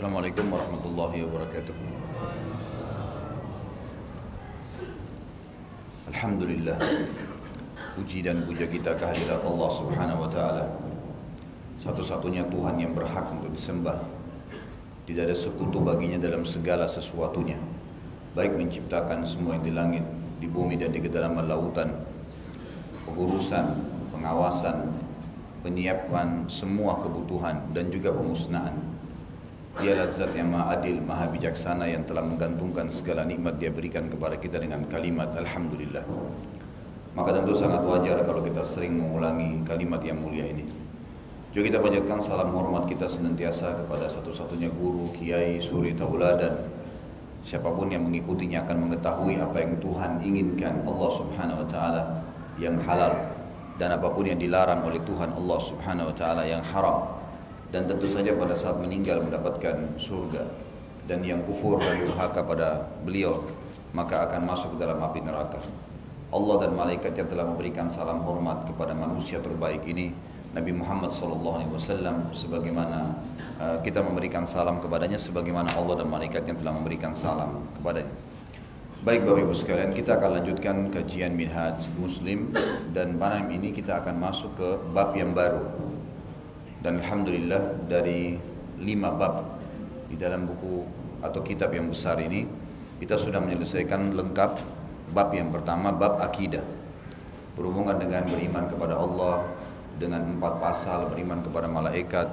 Assalamualaikum warahmatullahi wabarakatuh. Alhamdulillah. Puji dan puja kita kehadirat Allah Subhanahu wa taala. Satu-satunya Tuhan yang berhak untuk disembah. Tidak ada sekutu baginya dalam segala sesuatunya. Baik menciptakan semua yang di langit, di bumi dan di kedalaman lautan. Pengurusan, pengawasan, penyiapan semua kebutuhan dan juga pemusnahan. Dialah zat yang maha adil, maha bijaksana yang telah menggantungkan segala nikmat dia berikan kepada kita dengan kalimat Alhamdulillah. Maka tentu sangat wajar kalau kita sering mengulangi kalimat yang mulia ini. Juga kita panjatkan salam hormat kita senantiasa kepada satu-satunya guru, kiai, suri, tauladan. Siapa pun yang mengikutinya akan mengetahui apa yang Tuhan inginkan Allah subhanahu wa ta'ala yang halal dan apa pun yang dilarang oleh Tuhan Allah subhanahu wa ta'ala yang haram dan tentu saja pada saat meninggal mendapatkan surga. Dan yang kufur dan durhaka pada beliau maka akan masuk dalam api neraka. Allah dan malaikat yang telah memberikan salam hormat kepada manusia terbaik ini Nabi Muhammad SAW sebagaimana uh, kita memberikan salam kepadanya sebagaimana Allah dan malaikat yang telah memberikan salam kepadanya. Baik Bapak Ibu sekalian, kita akan lanjutkan kajian Minhaj Muslim. Dan malam ini kita akan masuk ke bab yang baru. Dan Alhamdulillah dari lima bab di dalam buku atau kitab yang besar ini kita sudah menyelesaikan lengkap bab yang pertama bab akidah. Berhubungan dengan beriman kepada Allah dengan empat pasal beriman kepada malaikat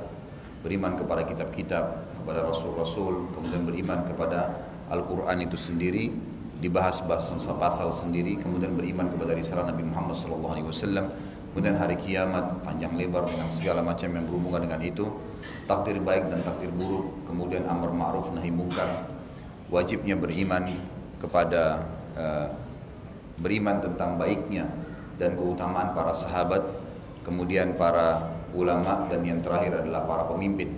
beriman kepada kitab-kitab kepada rasul-rasul kemudian beriman kepada Al-Quran itu sendiri dibahas pasal sendiri kemudian beriman kepada risalah Nabi Muhammad SAW kemudian hari kiamat panjang lebar dengan segala macam yang berhubungan dengan itu. Takdir baik dan takdir buruk kemudian amar ma'ruf nahi mungkar. Wajibnya beriman kepada uh, beriman tentang baiknya dan keutamaan para sahabat kemudian para ulama dan yang terakhir adalah para pemimpin.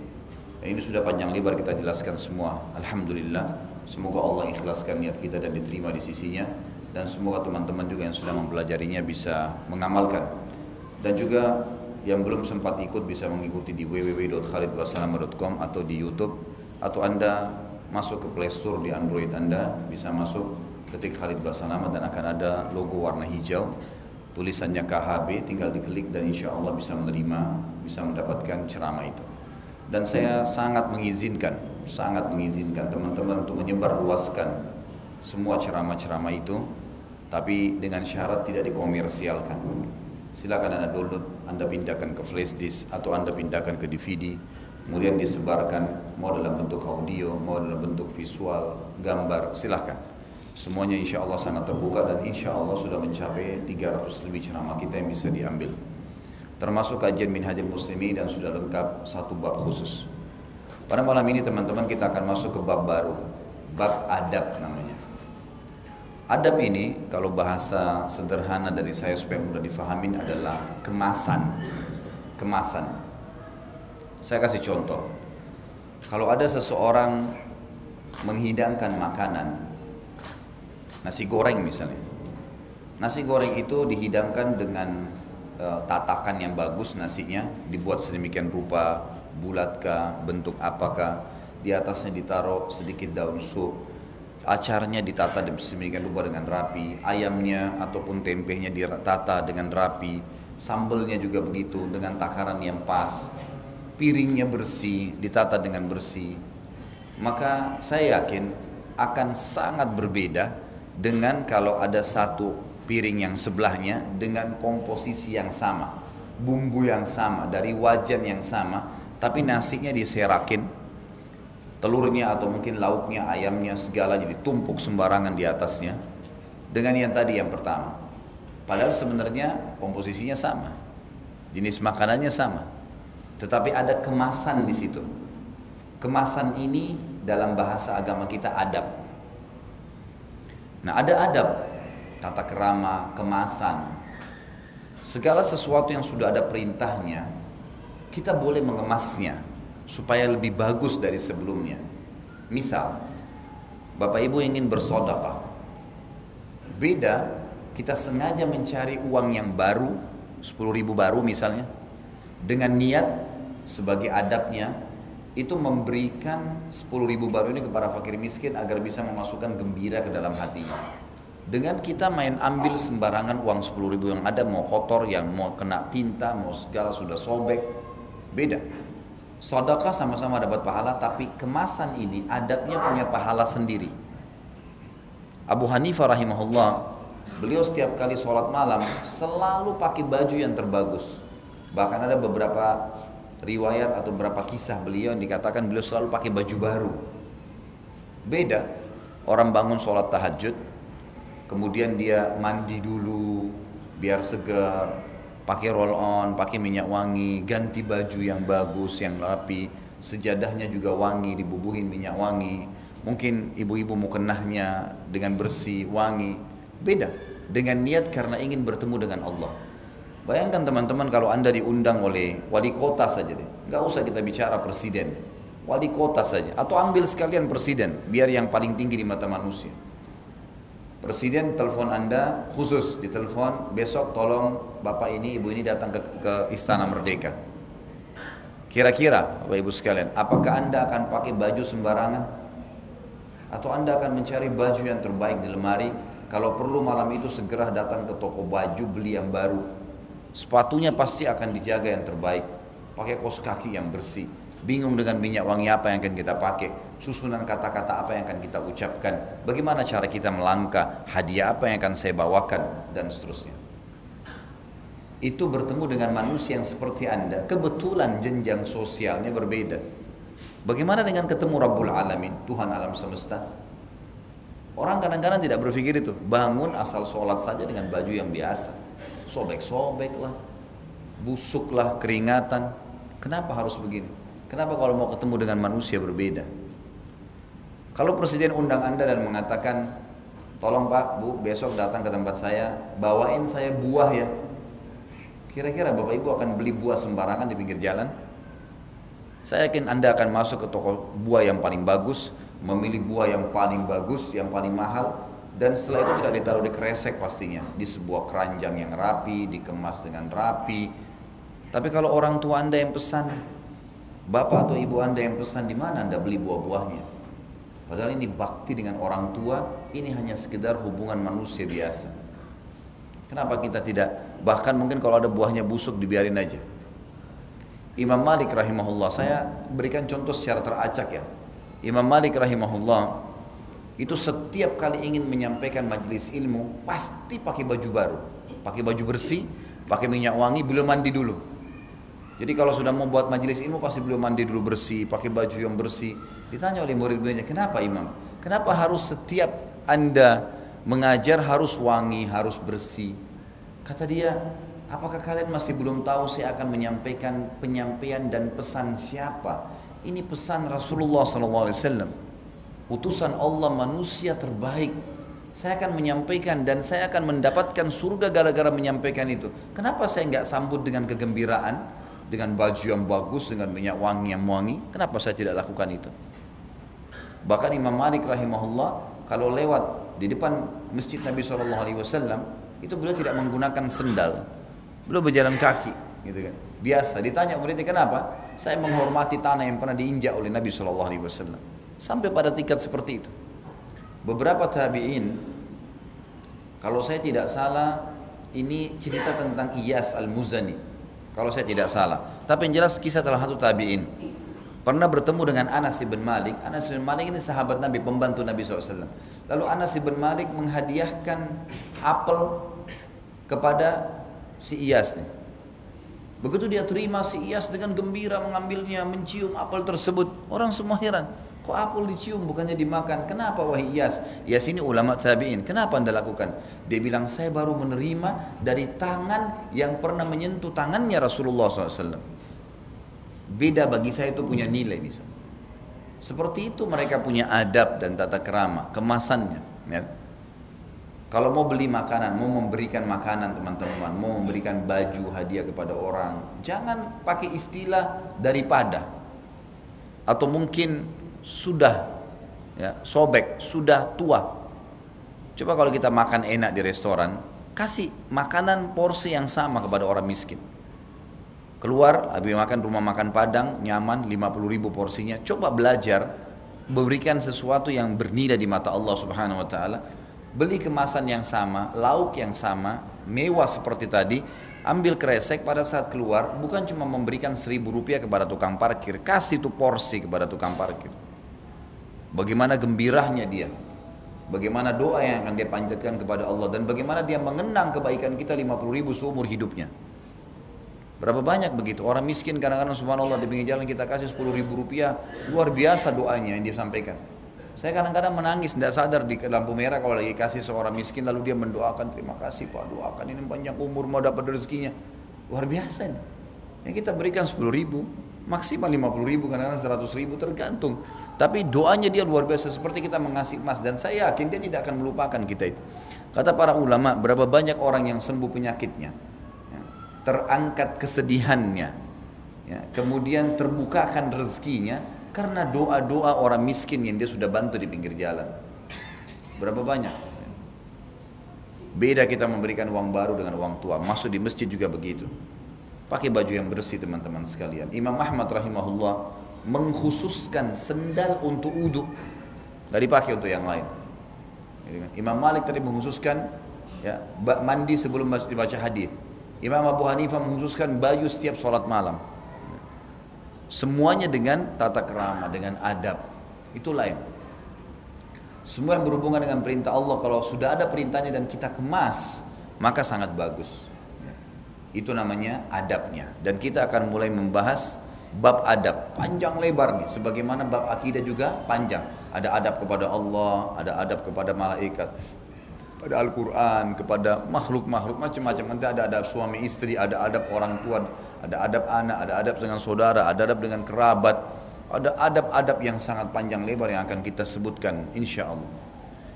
Ini sudah panjang lebar kita jelaskan semua. Alhamdulillah Semoga Allah ikhlaskan niat kita dan diterima di sisinya. Dan semoga teman-teman juga yang sudah mempelajarinya bisa mengamalkan dan juga yang belum sempat ikut bisa mengikuti di www.khalidwasalama.com atau di YouTube. Atau Anda masuk ke Play Store di Android Anda bisa masuk ketik Khalid Basalama dan akan ada logo warna hijau. Tulisannya KHB tinggal diklik dan insya Allah bisa menerima bisa mendapatkan ceramah itu. Dan saya sangat mengizinkan sangat mengizinkan teman-teman untuk menyebar luaskan semua ceramah-ceramah itu tapi dengan syarat tidak dikomersialkan silakan anda download anda pindahkan ke flash disk atau anda pindahkan ke DVD kemudian disebarkan mau dalam bentuk audio mau dalam bentuk visual gambar silahkan semuanya insya Allah sangat terbuka dan insya Allah sudah mencapai 300 lebih ceramah kita yang bisa diambil. Termasuk kajian minhajul muslimi dan sudah lengkap satu bab khusus. Pada malam ini teman-teman kita akan masuk ke bab baru, bab adab namanya. Adab ini kalau bahasa sederhana dari saya supaya mudah difahamin adalah kemasan. Kemasan. Saya kasih contoh. Kalau ada seseorang menghidangkan makanan, nasi goreng misalnya. Nasi goreng itu dihidangkan dengan uh, tatakan yang bagus nasinya, dibuat sedemikian rupa bulatkah, bentuk apakah, di atasnya ditaruh sedikit daun sup, acarnya ditata sedemikian rupa dengan rapi, ayamnya ataupun tempehnya ditata dengan rapi, sambelnya juga begitu dengan takaran yang pas, piringnya bersih, ditata dengan bersih. Maka saya yakin akan sangat berbeda dengan kalau ada satu piring yang sebelahnya dengan komposisi yang sama, bumbu yang sama, dari wajan yang sama, tapi nasinya diserakin telurnya atau mungkin lauknya ayamnya segala jadi tumpuk sembarangan di atasnya dengan yang tadi yang pertama. Padahal sebenarnya komposisinya sama jenis makanannya sama tetapi ada kemasan di situ. Kemasan ini dalam bahasa agama kita adab. Nah ada adab tata kerama kemasan segala sesuatu yang sudah ada perintahnya kita boleh mengemasnya supaya lebih bagus dari sebelumnya. Misal, Bapak Ibu ingin bersodakah. Beda, kita sengaja mencari uang yang baru, 10 ribu baru misalnya, dengan niat sebagai adabnya, itu memberikan 10 ribu baru ini kepada fakir miskin agar bisa memasukkan gembira ke dalam hatinya. Dengan kita main ambil sembarangan uang 10 ribu yang ada mau kotor, yang mau kena tinta, mau segala sudah sobek, beda. Sodakah sama-sama dapat pahala, tapi kemasan ini adabnya punya pahala sendiri. Abu Hanifah rahimahullah, beliau setiap kali sholat malam selalu pakai baju yang terbagus. Bahkan ada beberapa riwayat atau beberapa kisah beliau yang dikatakan beliau selalu pakai baju baru. Beda, orang bangun sholat tahajud, kemudian dia mandi dulu, biar segar, pakai roll on, pakai minyak wangi, ganti baju yang bagus, yang rapi, sejadahnya juga wangi, dibubuhin minyak wangi. Mungkin ibu-ibu mukenahnya dengan bersih, wangi. Beda, dengan niat karena ingin bertemu dengan Allah. Bayangkan teman-teman kalau anda diundang oleh wali kota saja deh. Nggak usah kita bicara presiden. Wali kota saja. Atau ambil sekalian presiden. Biar yang paling tinggi di mata manusia. Presiden telepon anda khusus ditelepon besok tolong bapak ini ibu ini datang ke, ke istana merdeka. Kira-kira bapak ibu sekalian, apakah anda akan pakai baju sembarangan? Atau anda akan mencari baju yang terbaik di lemari? Kalau perlu malam itu segera datang ke toko baju beli yang baru Sepatunya pasti akan dijaga yang terbaik. Pakai kos kaki yang bersih. Bingung dengan minyak wangi apa yang akan kita pakai. Susunan kata-kata apa yang akan kita ucapkan. Bagaimana cara kita melangkah. Hadiah apa yang akan saya bawakan. Dan seterusnya. Itu bertemu dengan manusia yang seperti anda. Kebetulan jenjang sosialnya berbeda. Bagaimana dengan ketemu Rabbul Alamin. Tuhan alam semesta. Orang kadang-kadang tidak berpikir itu. Bangun asal sholat saja dengan baju yang biasa sobek-sobek lah, busuk keringatan. Kenapa harus begini? Kenapa kalau mau ketemu dengan manusia berbeda? Kalau presiden undang anda dan mengatakan, tolong pak, bu, besok datang ke tempat saya, bawain saya buah ya. Kira-kira bapak ibu akan beli buah sembarangan di pinggir jalan? Saya yakin anda akan masuk ke toko buah yang paling bagus, memilih buah yang paling bagus, yang paling mahal, dan setelah itu tidak ditaruh di kresek pastinya. Di sebuah keranjang yang rapi dikemas dengan rapi. Tapi kalau orang tua anda yang pesan bapak atau ibu anda yang pesan di mana anda beli buah-buahnya? Padahal ini bakti dengan orang tua ini hanya sekedar hubungan manusia biasa kenapa kita tidak bahkan mungkin kalau ada buahnya busuk dibiarin aja Imam Malik rahimahullah saya berikan contoh secara teracak ya Imam Malik rahimahullah itu setiap kali ingin menyampaikan majelis ilmu pasti pakai baju baru, pakai baju bersih, pakai minyak wangi, belum mandi dulu. Jadi kalau sudah mau buat majelis ilmu pasti belum mandi dulu bersih, pakai baju yang bersih. Ditanya oleh murid-muridnya, kenapa imam? Kenapa harus setiap anda mengajar harus wangi, harus bersih? Kata dia, apakah kalian masih belum tahu saya akan menyampaikan penyampaian dan pesan siapa? Ini pesan Rasulullah SAW utusan Allah manusia terbaik. Saya akan menyampaikan dan saya akan mendapatkan surga gara-gara menyampaikan itu. Kenapa saya nggak sambut dengan kegembiraan dengan baju yang bagus dengan minyak wangi yang wangi? Kenapa saya tidak lakukan itu? Bahkan Imam Malik rahimahullah kalau lewat di depan masjid Nabi saw itu beliau tidak menggunakan sendal beliau berjalan kaki gitu kan biasa ditanya muridnya kenapa saya menghormati tanah yang pernah diinjak oleh Nabi saw Sampai pada tingkat seperti itu. Beberapa tabi'in, kalau saya tidak salah, ini cerita tentang Iyas al-Muzani. Kalau saya tidak salah. Tapi yang jelas kisah salah satu tabi'in. Pernah bertemu dengan Anas bin Malik. Anas bin Malik ini sahabat Nabi, pembantu Nabi SAW. Lalu Anas bin Malik menghadiahkan apel kepada si Iyas nih. Begitu dia terima si Iyas dengan gembira mengambilnya, mencium apel tersebut. Orang semua heran. Kok apel dicium bukannya dimakan? Kenapa wahai Iyas? Iyas ini ulama tabi'in. Kenapa anda lakukan? Dia bilang saya baru menerima dari tangan yang pernah menyentuh tangannya Rasulullah SAW. Beda bagi saya itu punya nilai bisa. Seperti itu mereka punya adab dan tata kerama, kemasannya. Ya. Kalau mau beli makanan, mau memberikan makanan teman-teman, mau memberikan baju hadiah kepada orang, jangan pakai istilah daripada. Atau mungkin sudah ya, sobek, sudah tua. Coba kalau kita makan enak di restoran, kasih makanan porsi yang sama kepada orang miskin. Keluar, habis makan rumah makan Padang, nyaman, 50 ribu porsinya. Coba belajar, berikan sesuatu yang bernilai di mata Allah subhanahu wa ta'ala. Beli kemasan yang sama, lauk yang sama, mewah seperti tadi, ambil kresek pada saat keluar, bukan cuma memberikan seribu rupiah kepada tukang parkir, kasih itu porsi kepada tukang parkir. Bagaimana gembirahnya dia, bagaimana doa yang akan dia panjatkan kepada Allah, dan bagaimana dia mengenang kebaikan kita 50 ribu seumur hidupnya. Berapa banyak begitu orang miskin kadang-kadang subhanallah di pinggir jalan kita kasih 10 ribu rupiah luar biasa doanya yang dia sampaikan. Saya kadang-kadang menangis tidak sadar di lampu merah kalau lagi kasih seorang miskin lalu dia mendoakan terima kasih Pak doakan ini panjang umur mau dapat rezekinya luar biasa ini. Yang kita berikan 10 ribu maksimal 50 ribu kadang-kadang 100 ribu tergantung. Tapi doanya dia luar biasa seperti kita mengasih emas dan saya yakin dia tidak akan melupakan kita itu. Kata para ulama berapa banyak orang yang sembuh penyakitnya terangkat kesedihannya, ya, kemudian terbukakan rezekinya karena doa-doa orang miskin yang dia sudah bantu di pinggir jalan. Berapa banyak? Beda kita memberikan uang baru dengan uang tua. Masuk di masjid juga begitu. Pakai baju yang bersih teman-teman sekalian. Imam Ahmad rahimahullah mengkhususkan sendal untuk uduk dari pakai untuk yang lain. Imam Malik tadi mengkhususkan ya mandi sebelum dibaca hadis. Imam Abu Hanifah mengkhususkan baju setiap sholat malam. Semuanya dengan tata kerama, dengan adab. Itu lain. Semua yang berhubungan dengan perintah Allah, kalau sudah ada perintahnya dan kita kemas, maka sangat bagus. Itu namanya adabnya. Dan kita akan mulai membahas bab adab panjang lebar nih sebagaimana bab akidah juga panjang ada adab kepada Allah ada adab kepada malaikat pada Al-Quran, kepada makhluk-makhluk macam-macam. Nanti ada adab suami istri, ada adab orang tua, ada adab anak, ada adab dengan saudara, ada adab dengan kerabat. Ada adab-adab yang sangat panjang lebar yang akan kita sebutkan insya Allah.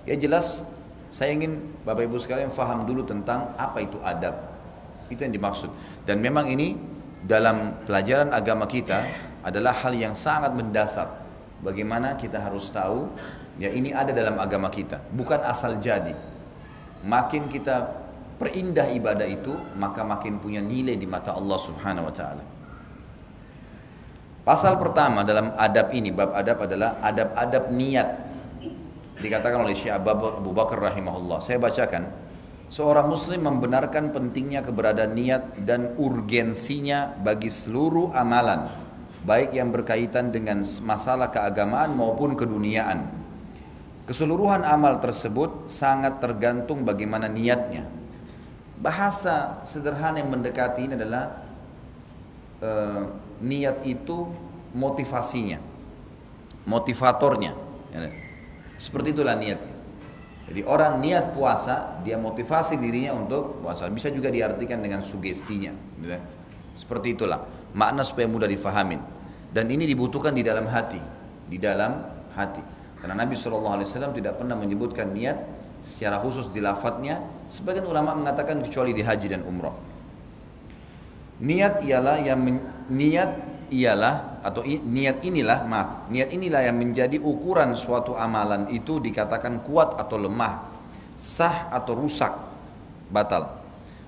Ya jelas saya ingin Bapak Ibu sekalian faham dulu tentang apa itu adab. Itu yang dimaksud. Dan memang ini dalam pelajaran agama kita adalah hal yang sangat mendasar. Bagaimana kita harus tahu ya ini ada dalam agama kita, bukan asal jadi makin kita perindah ibadah itu, maka makin punya nilai di mata Allah Subhanahu wa taala. Pasal pertama dalam adab ini, bab adab adalah adab-adab niat. Dikatakan oleh Syekh Abu Bakar rahimahullah. Saya bacakan, seorang muslim membenarkan pentingnya keberadaan niat dan urgensinya bagi seluruh amalan, baik yang berkaitan dengan masalah keagamaan maupun keduniaan Keseluruhan amal tersebut sangat tergantung bagaimana niatnya. Bahasa sederhana yang mendekati ini adalah e, niat itu motivasinya, motivatornya. Ya, seperti itulah niatnya. Jadi orang niat puasa, dia motivasi dirinya untuk puasa. Bisa juga diartikan dengan sugestinya. Gitu. Seperti itulah makna supaya mudah difahamin. Dan ini dibutuhkan di dalam hati, di dalam hati. Karena Nabi SAW tidak pernah menyebutkan niat secara khusus di lafadznya. Sebagian ulama mengatakan kecuali di haji dan umrah. Niat ialah yang men, niat ialah atau i, niat inilah maaf niat inilah yang menjadi ukuran suatu amalan itu dikatakan kuat atau lemah sah atau rusak batal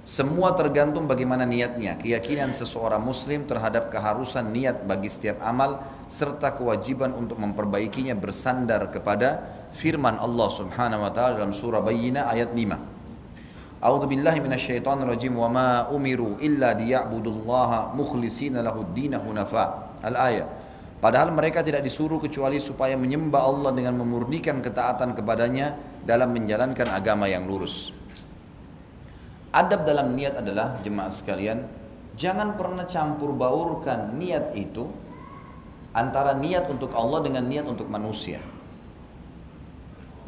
semua tergantung bagaimana niatnya, keyakinan seseorang muslim terhadap keharusan niat bagi setiap amal serta kewajiban untuk memperbaikinya bersandar kepada firman Allah Subhanahu wa taala dalam surah Bayyinah ayat 5. A'udzu billahi minasyaitonir rajim wa ma umiru illa liya'budullaha mukhlishina lahu ad hunafa. Al-ayat. Padahal mereka tidak disuruh kecuali supaya menyembah Allah dengan memurnikan ketaatan kepadanya dalam menjalankan agama yang lurus. Adab dalam niat adalah jemaah sekalian, jangan pernah campur baurkan niat itu antara niat untuk Allah dengan niat untuk manusia.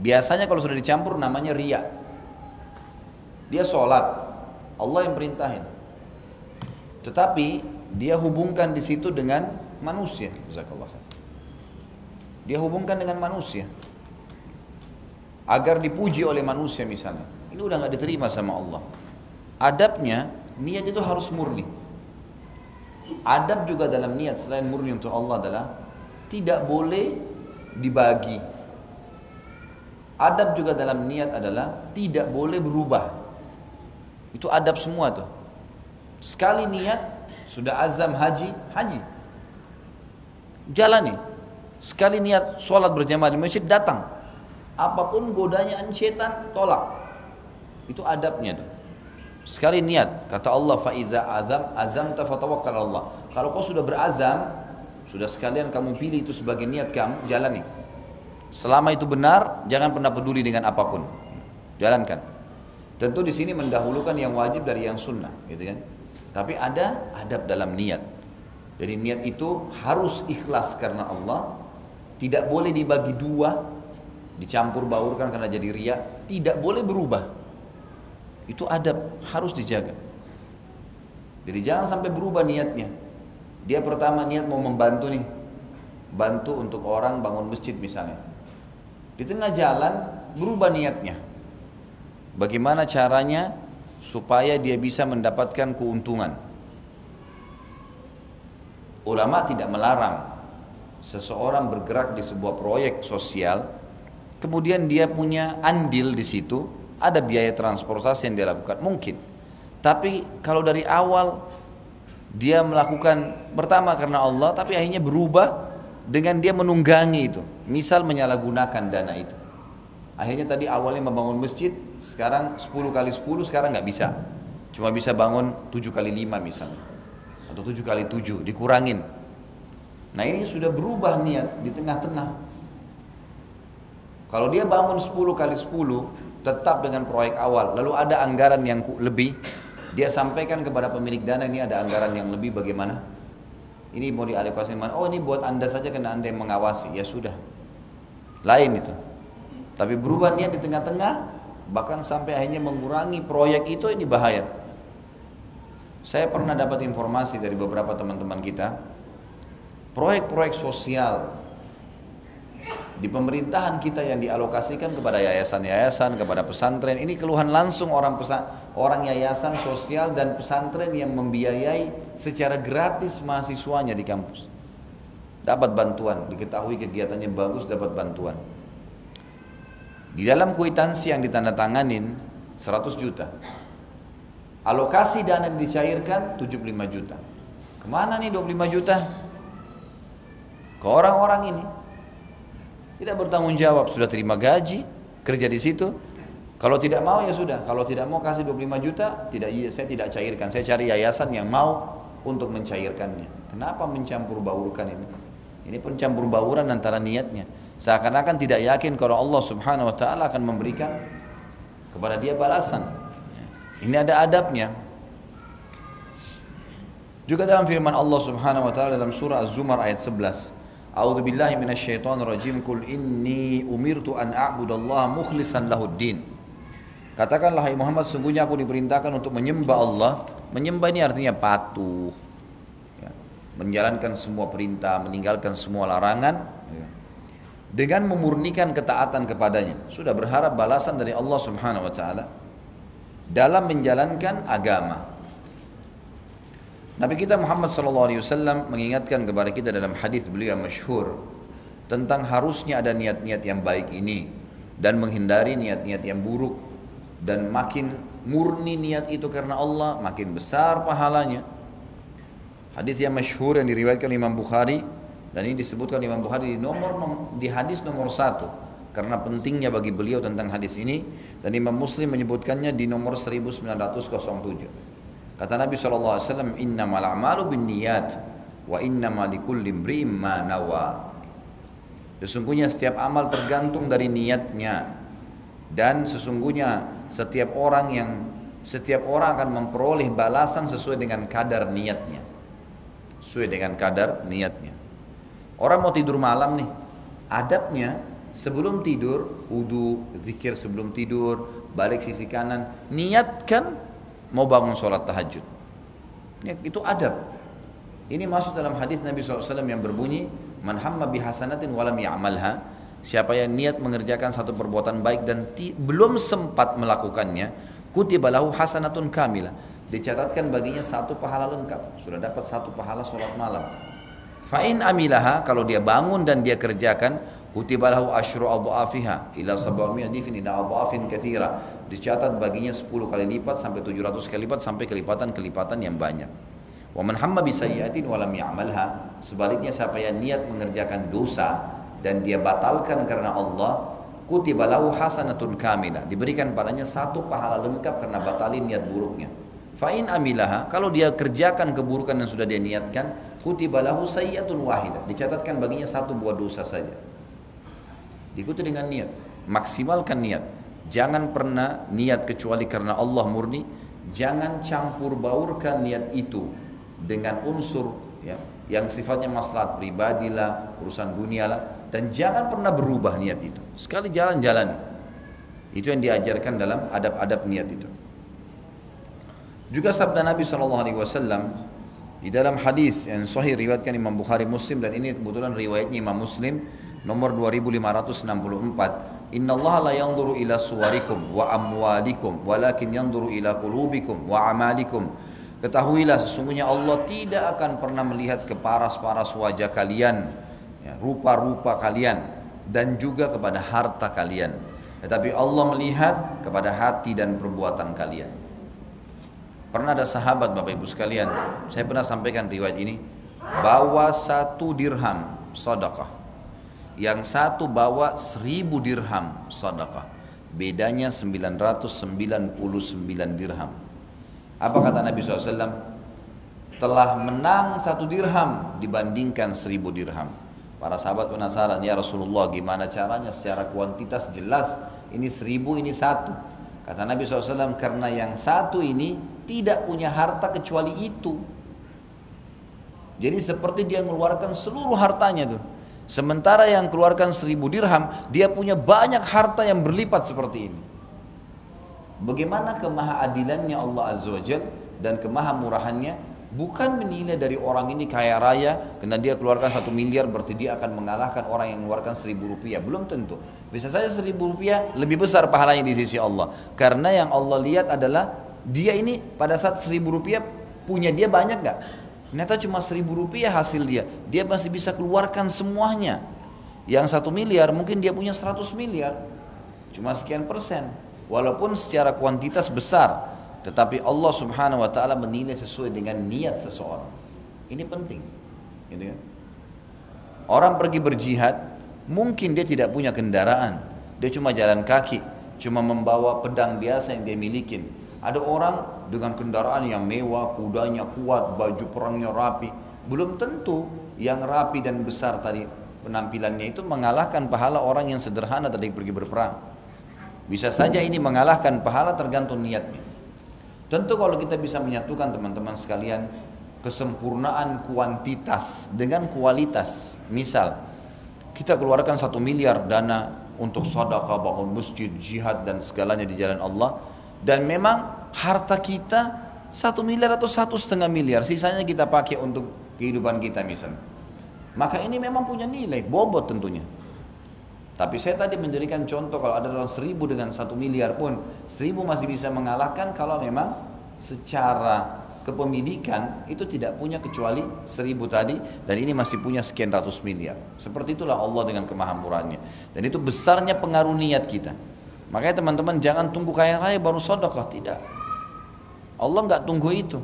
Biasanya kalau sudah dicampur namanya ria. Dia sholat, Allah yang perintahin. Tetapi dia hubungkan di situ dengan manusia. Dia hubungkan dengan manusia. Agar dipuji oleh manusia misalnya. Ini udah nggak diterima sama Allah. Adabnya niat itu harus murni. Adab juga dalam niat selain murni untuk Allah adalah tidak boleh dibagi. Adab juga dalam niat adalah tidak boleh berubah. Itu adab semua tuh. Sekali niat Sudah azam haji, haji. Jalani. Sekali niat sholat berjamaah di masjid, datang. Apa pun godaan setan, tolak. Itu adabnya tuh. Sekali niat, kata Allah, faiza azam azam tafatawakkal Allah. Kalau kau sudah berazam, sudah sekalian kamu pilih itu sebagai niat kamu, jalani. Selama itu benar, jangan pernah peduli dengan apa pun. Jalankan. Tentu di sini mendahulukan yang wajib dari yang sunnah, gitu kan? Tapi ada adab dalam niat. Jadi niat itu harus ikhlas karena Allah, tidak boleh dibagi dua, dicampur baurkan karena jadi ria, tidak boleh berubah. Itu adab harus dijaga. Jadi jangan sampai berubah niatnya. Dia pertama niat mau membantu nih. Bantu untuk orang bangun masjid misalnya. Di tengah jalan berubah niatnya. Bagaimana caranya supaya dia bisa mendapatkan keuntungan? Ulama tidak melarang seseorang bergerak di sebuah proyek sosial, kemudian dia punya andil di situ, ada biaya transportasi yang dia lakukan, mungkin. Tapi kalau dari awal dia melakukan pertama karena Allah, tapi akhirnya berubah dengan dia menunggangi itu. Misal menyalahgunakan dana itu. Akhirnya tadi awalnya membangun masjid, sekarang 10 kali 10 sekarang nggak bisa. Cuma bisa bangun 7 kali 5 misalnya. Atau 7 kali 7, dikurangin. Nah ini sudah berubah niat di tengah-tengah. Kalau dia bangun 10 kali 10, tetap dengan proyek awal. Lalu ada anggaran yang lebih. Dia sampaikan kepada pemilik dana ini ada anggaran yang lebih bagaimana? Ini mau dialokasi mana? Oh ini buat anda saja karena anda yang mengawasi. Ya sudah. Lain itu. Tapi berubah niat di tengah-tengah bahkan sampai akhirnya mengurangi proyek itu ini bahaya. Saya pernah dapat informasi dari beberapa teman-teman kita proyek-proyek sosial di pemerintahan kita yang dialokasikan kepada yayasan-yayasan, kepada pesantren. Ini keluhan langsung orang pesan, orang yayasan sosial dan pesantren yang membiayai secara gratis mahasiswanya di kampus. Dapat bantuan, diketahui kegiatannya bagus, dapat bantuan. Di dalam kuitansi yang ditandatanganin 100 juta. Alokasi dana yang dicairkan 75 juta. Ke mana nih 25 juta? Ke orang-orang ini tidak bertanggung jawab, sudah terima gaji, kerja di situ. Kalau tidak mau ya sudah, kalau tidak mau kasih 25 juta, tidak iya, saya tidak cairkan. Saya cari yayasan yang mau untuk mencairkannya. Kenapa mencampur baurkan ini? Ini pencampur bauran antara niatnya. Seakan-akan tidak yakin kalau Allah Subhanahu wa taala akan memberikan kepada dia balasan. Ini ada adabnya. Juga dalam firman Allah Subhanahu wa taala dalam surah Az-Zumar ayat 11. A'udzu billahi minasyaitonir rajim. Qul inni umirtu an a'budallaha mukhlishan lahuddin. Katakanlah hai Muhammad sungguhnya aku diperintahkan untuk menyembah Allah. Menyembah ini artinya patuh. Ya. Menjalankan semua perintah, meninggalkan semua larangan. Ya. Dengan memurnikan ketaatan kepadanya. Sudah berharap balasan dari Allah subhanahu wa ta'ala. Dalam menjalankan agama. Nabi kita Muhammad SAW mengingatkan kepada kita dalam hadis beliau yang masyhur tentang harusnya ada niat-niat yang baik ini dan menghindari niat-niat yang buruk dan makin murni niat itu karena Allah makin besar pahalanya. Hadis yang masyhur yang diriwayatkan Imam Bukhari dan ini disebutkan Imam Bukhari di nomor di hadis nomor satu karena pentingnya bagi beliau tentang hadis ini dan Imam Muslim menyebutkannya di nomor 1907. Kata Nabi SAW, Innamal a'malu bin niyat, wa innama likulli imri'im ma nawa. Sesungguhnya setiap amal tergantung dari niatnya. Dan sesungguhnya setiap orang yang setiap orang akan memperoleh balasan sesuai dengan kadar niatnya. Sesuai dengan kadar niatnya. Orang mau tidur malam nih, adabnya sebelum tidur, wudhu, zikir sebelum tidur, balik sisi kanan, niatkan mau bangun sholat tahajud. Ya, itu adab. Ini masuk dalam hadis Nabi SAW yang berbunyi, Man hamma bihasanatin walam ya'malha. Siapa yang niat mengerjakan satu perbuatan baik dan belum sempat melakukannya, kutiba lahu hasanatun kamilah. Dicatatkan baginya satu pahala lengkap. Sudah dapat satu pahala sholat malam. Fa'in amilaha, kalau dia bangun dan dia kerjakan, Kutiba lahu asyru adhafiha ila sab'ami'a difin ila adhafin katsira. Dicatat baginya 10 kali lipat sampai 700 kali lipat sampai kelipatan-kelipatan yang banyak. Wa man hamma bi sayyi'atin wa lam ya'malha. Sebaliknya siapa yang niat mengerjakan dosa dan dia batalkan karena Allah, kutiba lahu hasanatun kamilah. Diberikan padanya satu pahala lengkap karena batalin niat buruknya. Fa'in amilaha, kalau dia kerjakan keburukan yang sudah dia niatkan, kutiba lahu wahidah. Dicatatkan baginya satu buah dosa saja. Diikuti dengan niat. Maksimalkan niat. Jangan pernah niat kecuali karena Allah murni. Jangan campur baurkan niat itu dengan unsur ya, yang sifatnya maslahat pribadi lah, urusan dunia lah, dan jangan pernah berubah niat itu. Sekali jalan-jalan. Itu yang diajarkan dalam adab-adab niat itu. Juga sabda Nabi saw di dalam hadis yang sahih riwayatkan Imam Bukhari Muslim dan ini kebetulan riwayatnya Imam Muslim nomor 2564 Inna Allah la yanzuru ila suwarikum wa amwalikum walakin yanzuru ila qulubikum wa amalikum. Ketahuilah sesungguhnya Allah tidak akan pernah melihat ke paras-paras wajah kalian ya, rupa-rupa kalian dan juga kepada harta kalian. Tetapi Allah melihat kepada hati dan perbuatan kalian. Pernah ada sahabat Bapak Ibu sekalian Saya pernah sampaikan riwayat ini Bawa satu dirham Sadaqah yang satu bawa seribu dirham sadaqah. Bedanya 999 dirham. Apa kata Nabi SAW? Telah menang satu dirham dibandingkan seribu dirham. Para sahabat penasaran, ya Rasulullah gimana caranya secara kuantitas jelas ini seribu ini satu. Kata Nabi SAW karena yang satu ini tidak punya harta kecuali itu. Jadi seperti dia mengeluarkan seluruh hartanya tuh. Sementara yang keluarkan seribu dirham, dia punya banyak harta yang berlipat seperti ini. Bagaimana kemahaadilannya Allah Azza wa Jal dan kemahamurahannya bukan menilai dari orang ini kaya raya karena dia keluarkan satu miliar berarti dia akan mengalahkan orang yang mengeluarkan seribu rupiah. Belum tentu. Bisa saja seribu rupiah lebih besar pahalanya di sisi Allah. Karena yang Allah lihat adalah dia ini pada saat seribu rupiah punya dia banyak gak Ternyata cuma seribu rupiah hasil dia. Dia masih bisa keluarkan semuanya. Yang satu miliar mungkin dia punya seratus miliar. Cuma sekian persen. Walaupun secara kuantitas besar. Tetapi Allah subhanahu wa ta'ala menilai sesuai dengan niat seseorang. Ini penting. Gitu kan? Orang pergi berjihad. Mungkin dia tidak punya kendaraan. Dia cuma jalan kaki. Cuma membawa pedang biasa yang dia milikin ada orang dengan kendaraan yang mewah, kudanya kuat, baju perangnya rapi. Belum tentu yang rapi dan besar tadi penampilannya itu mengalahkan pahala orang yang sederhana tadi pergi berperang. Bisa saja ini mengalahkan pahala tergantung niatnya. Tentu kalau kita bisa menyatukan teman-teman sekalian kesempurnaan kuantitas dengan kualitas. Misal kita keluarkan satu miliar dana untuk sedekah, bangun masjid, jihad dan segalanya di jalan Allah dan memang harta kita satu miliar atau satu setengah miliar sisanya kita pakai untuk kehidupan kita misalnya. Maka ini memang punya nilai bobot tentunya. Tapi saya tadi menjadikan contoh kalau ada orang seribu dengan satu miliar pun seribu masih bisa mengalahkan kalau memang secara kepemilikan itu tidak punya kecuali seribu tadi dan ini masih punya sekian ratus miliar. Seperti itulah Allah dengan kemahamurannya dan itu besarnya pengaruh niat kita Makanya teman-teman jangan tunggu kaya raya baru sedekah, tidak. Allah nggak tunggu itu.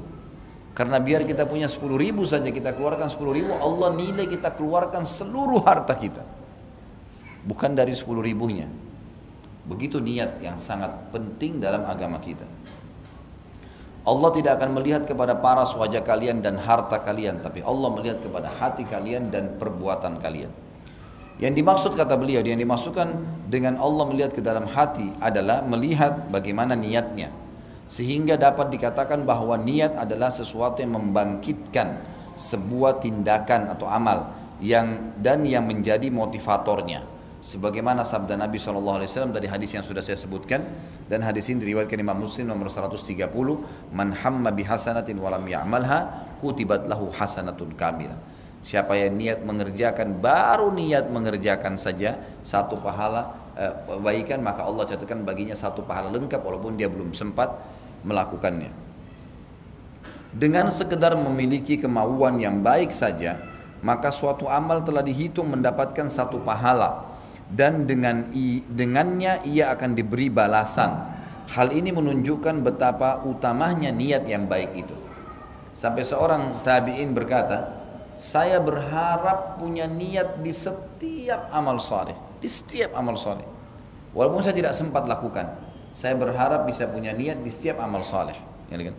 Karena biar kita punya 10 ribu saja kita keluarkan 10 ribu, Allah nilai kita keluarkan seluruh harta kita. Bukan dari 10 ribunya. Begitu niat yang sangat penting dalam agama kita. Allah tidak akan melihat kepada paras wajah kalian dan harta kalian, tapi Allah melihat kepada hati kalian dan perbuatan kalian. Yang dimaksud kata beliau, yang dimasukkan dengan Allah melihat ke dalam hati adalah melihat bagaimana niatnya. Sehingga dapat dikatakan bahwa niat adalah sesuatu yang membangkitkan sebuah tindakan atau amal yang dan yang menjadi motivatornya. Sebagaimana sabda Nabi SAW dari hadis yang sudah saya sebutkan dan hadis ini diriwayatkan Imam Muslim nomor 130, "Man hamma bihasanatin walam ya'malha kutibat lahu hasanatun kamilah." Siapa yang niat mengerjakan baru niat mengerjakan saja satu pahala eh, kebaikan maka Allah catatkan baginya satu pahala lengkap walaupun dia belum sempat melakukannya. Dengan sekedar memiliki kemauan yang baik saja maka suatu amal telah dihitung mendapatkan satu pahala dan dengan dengannya ia akan diberi balasan. Hal ini menunjukkan betapa utamanya niat yang baik itu. Sampai seorang tabi'in berkata, saya berharap punya niat di setiap amal saleh, di setiap amal saleh. Walaupun saya tidak sempat lakukan, saya berharap bisa punya niat di setiap amal saleh. Ya kan?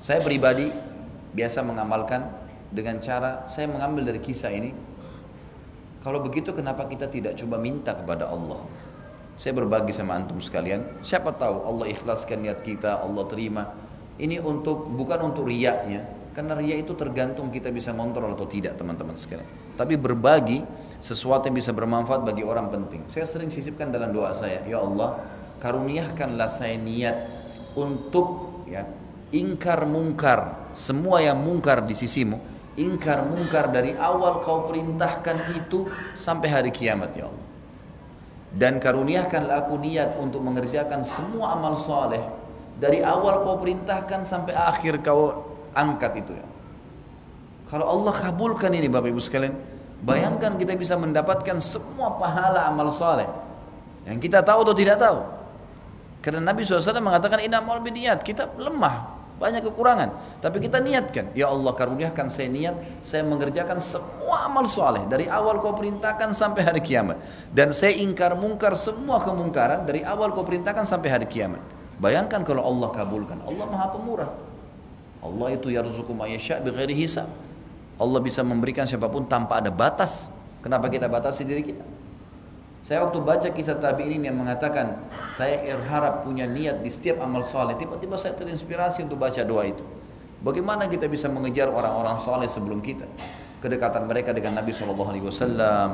Saya pribadi biasa mengamalkan dengan cara saya mengambil dari kisah ini. Kalau begitu kenapa kita tidak coba minta kepada Allah? Saya berbagi sama antum sekalian. Siapa tahu Allah ikhlaskan niat kita, Allah terima. Ini untuk bukan untuk riaknya, karena ria itu tergantung kita bisa kontrol atau tidak teman-teman sekalian. Tapi berbagi sesuatu yang bisa bermanfaat bagi orang penting. Saya sering sisipkan dalam doa saya, ya Allah, karuniakanlah saya niat untuk ya ingkar mungkar semua yang mungkar di sisimu ingkar mungkar dari awal kau perintahkan itu sampai hari kiamat ya Allah dan karuniakanlah aku niat untuk mengerjakan semua amal soleh dari awal kau perintahkan sampai akhir kau angkat itu ya. Kalau Allah kabulkan ini Bapak Ibu sekalian, bayangkan kita bisa mendapatkan semua pahala amal saleh yang kita tahu atau tidak tahu. Karena Nabi SAW mengatakan inamal bidiyat, kita lemah, banyak kekurangan. Tapi kita niatkan, ya Allah karuniakan saya niat, saya mengerjakan semua amal soleh dari awal kau perintahkan sampai hari kiamat. Dan saya ingkar mungkar semua kemungkaran dari awal kau perintahkan sampai hari kiamat. Bayangkan kalau Allah kabulkan, Allah maha pemurah. Allah itu yarzuqu may yasha' bighairi hisab. Allah bisa memberikan siapa pun tanpa ada batas. Kenapa kita batasi diri kita? Saya waktu baca kisah tabi ini yang mengatakan saya berharap punya niat di setiap amal soleh. Tiba-tiba saya terinspirasi untuk baca doa itu. Bagaimana kita bisa mengejar orang-orang soleh sebelum kita? Kedekatan mereka dengan Nabi SAW,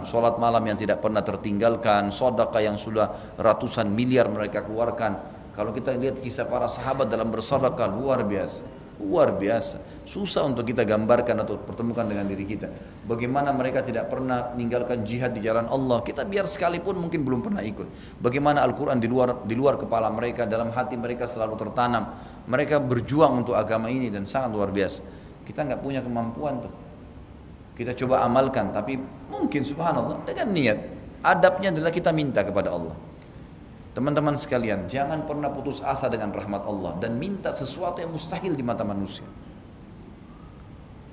sholat malam yang tidak pernah tertinggalkan, sodaka yang sudah ratusan miliar mereka keluarkan. Kalau kita lihat kisah para sahabat dalam bersodakah luar biasa. Luar biasa. Susah untuk kita gambarkan atau pertemukan dengan diri kita. Bagaimana mereka tidak pernah meninggalkan jihad di jalan Allah. Kita biar sekalipun mungkin belum pernah ikut. Bagaimana Al-Quran di luar, di luar kepala mereka, dalam hati mereka selalu tertanam. Mereka berjuang untuk agama ini dan sangat luar biasa. Kita nggak punya kemampuan tuh. Kita coba amalkan, tapi mungkin subhanallah dengan niat. Adabnya adalah kita minta kepada Allah. Teman-teman sekalian, jangan pernah putus asa dengan rahmat Allah dan minta sesuatu yang mustahil di mata manusia.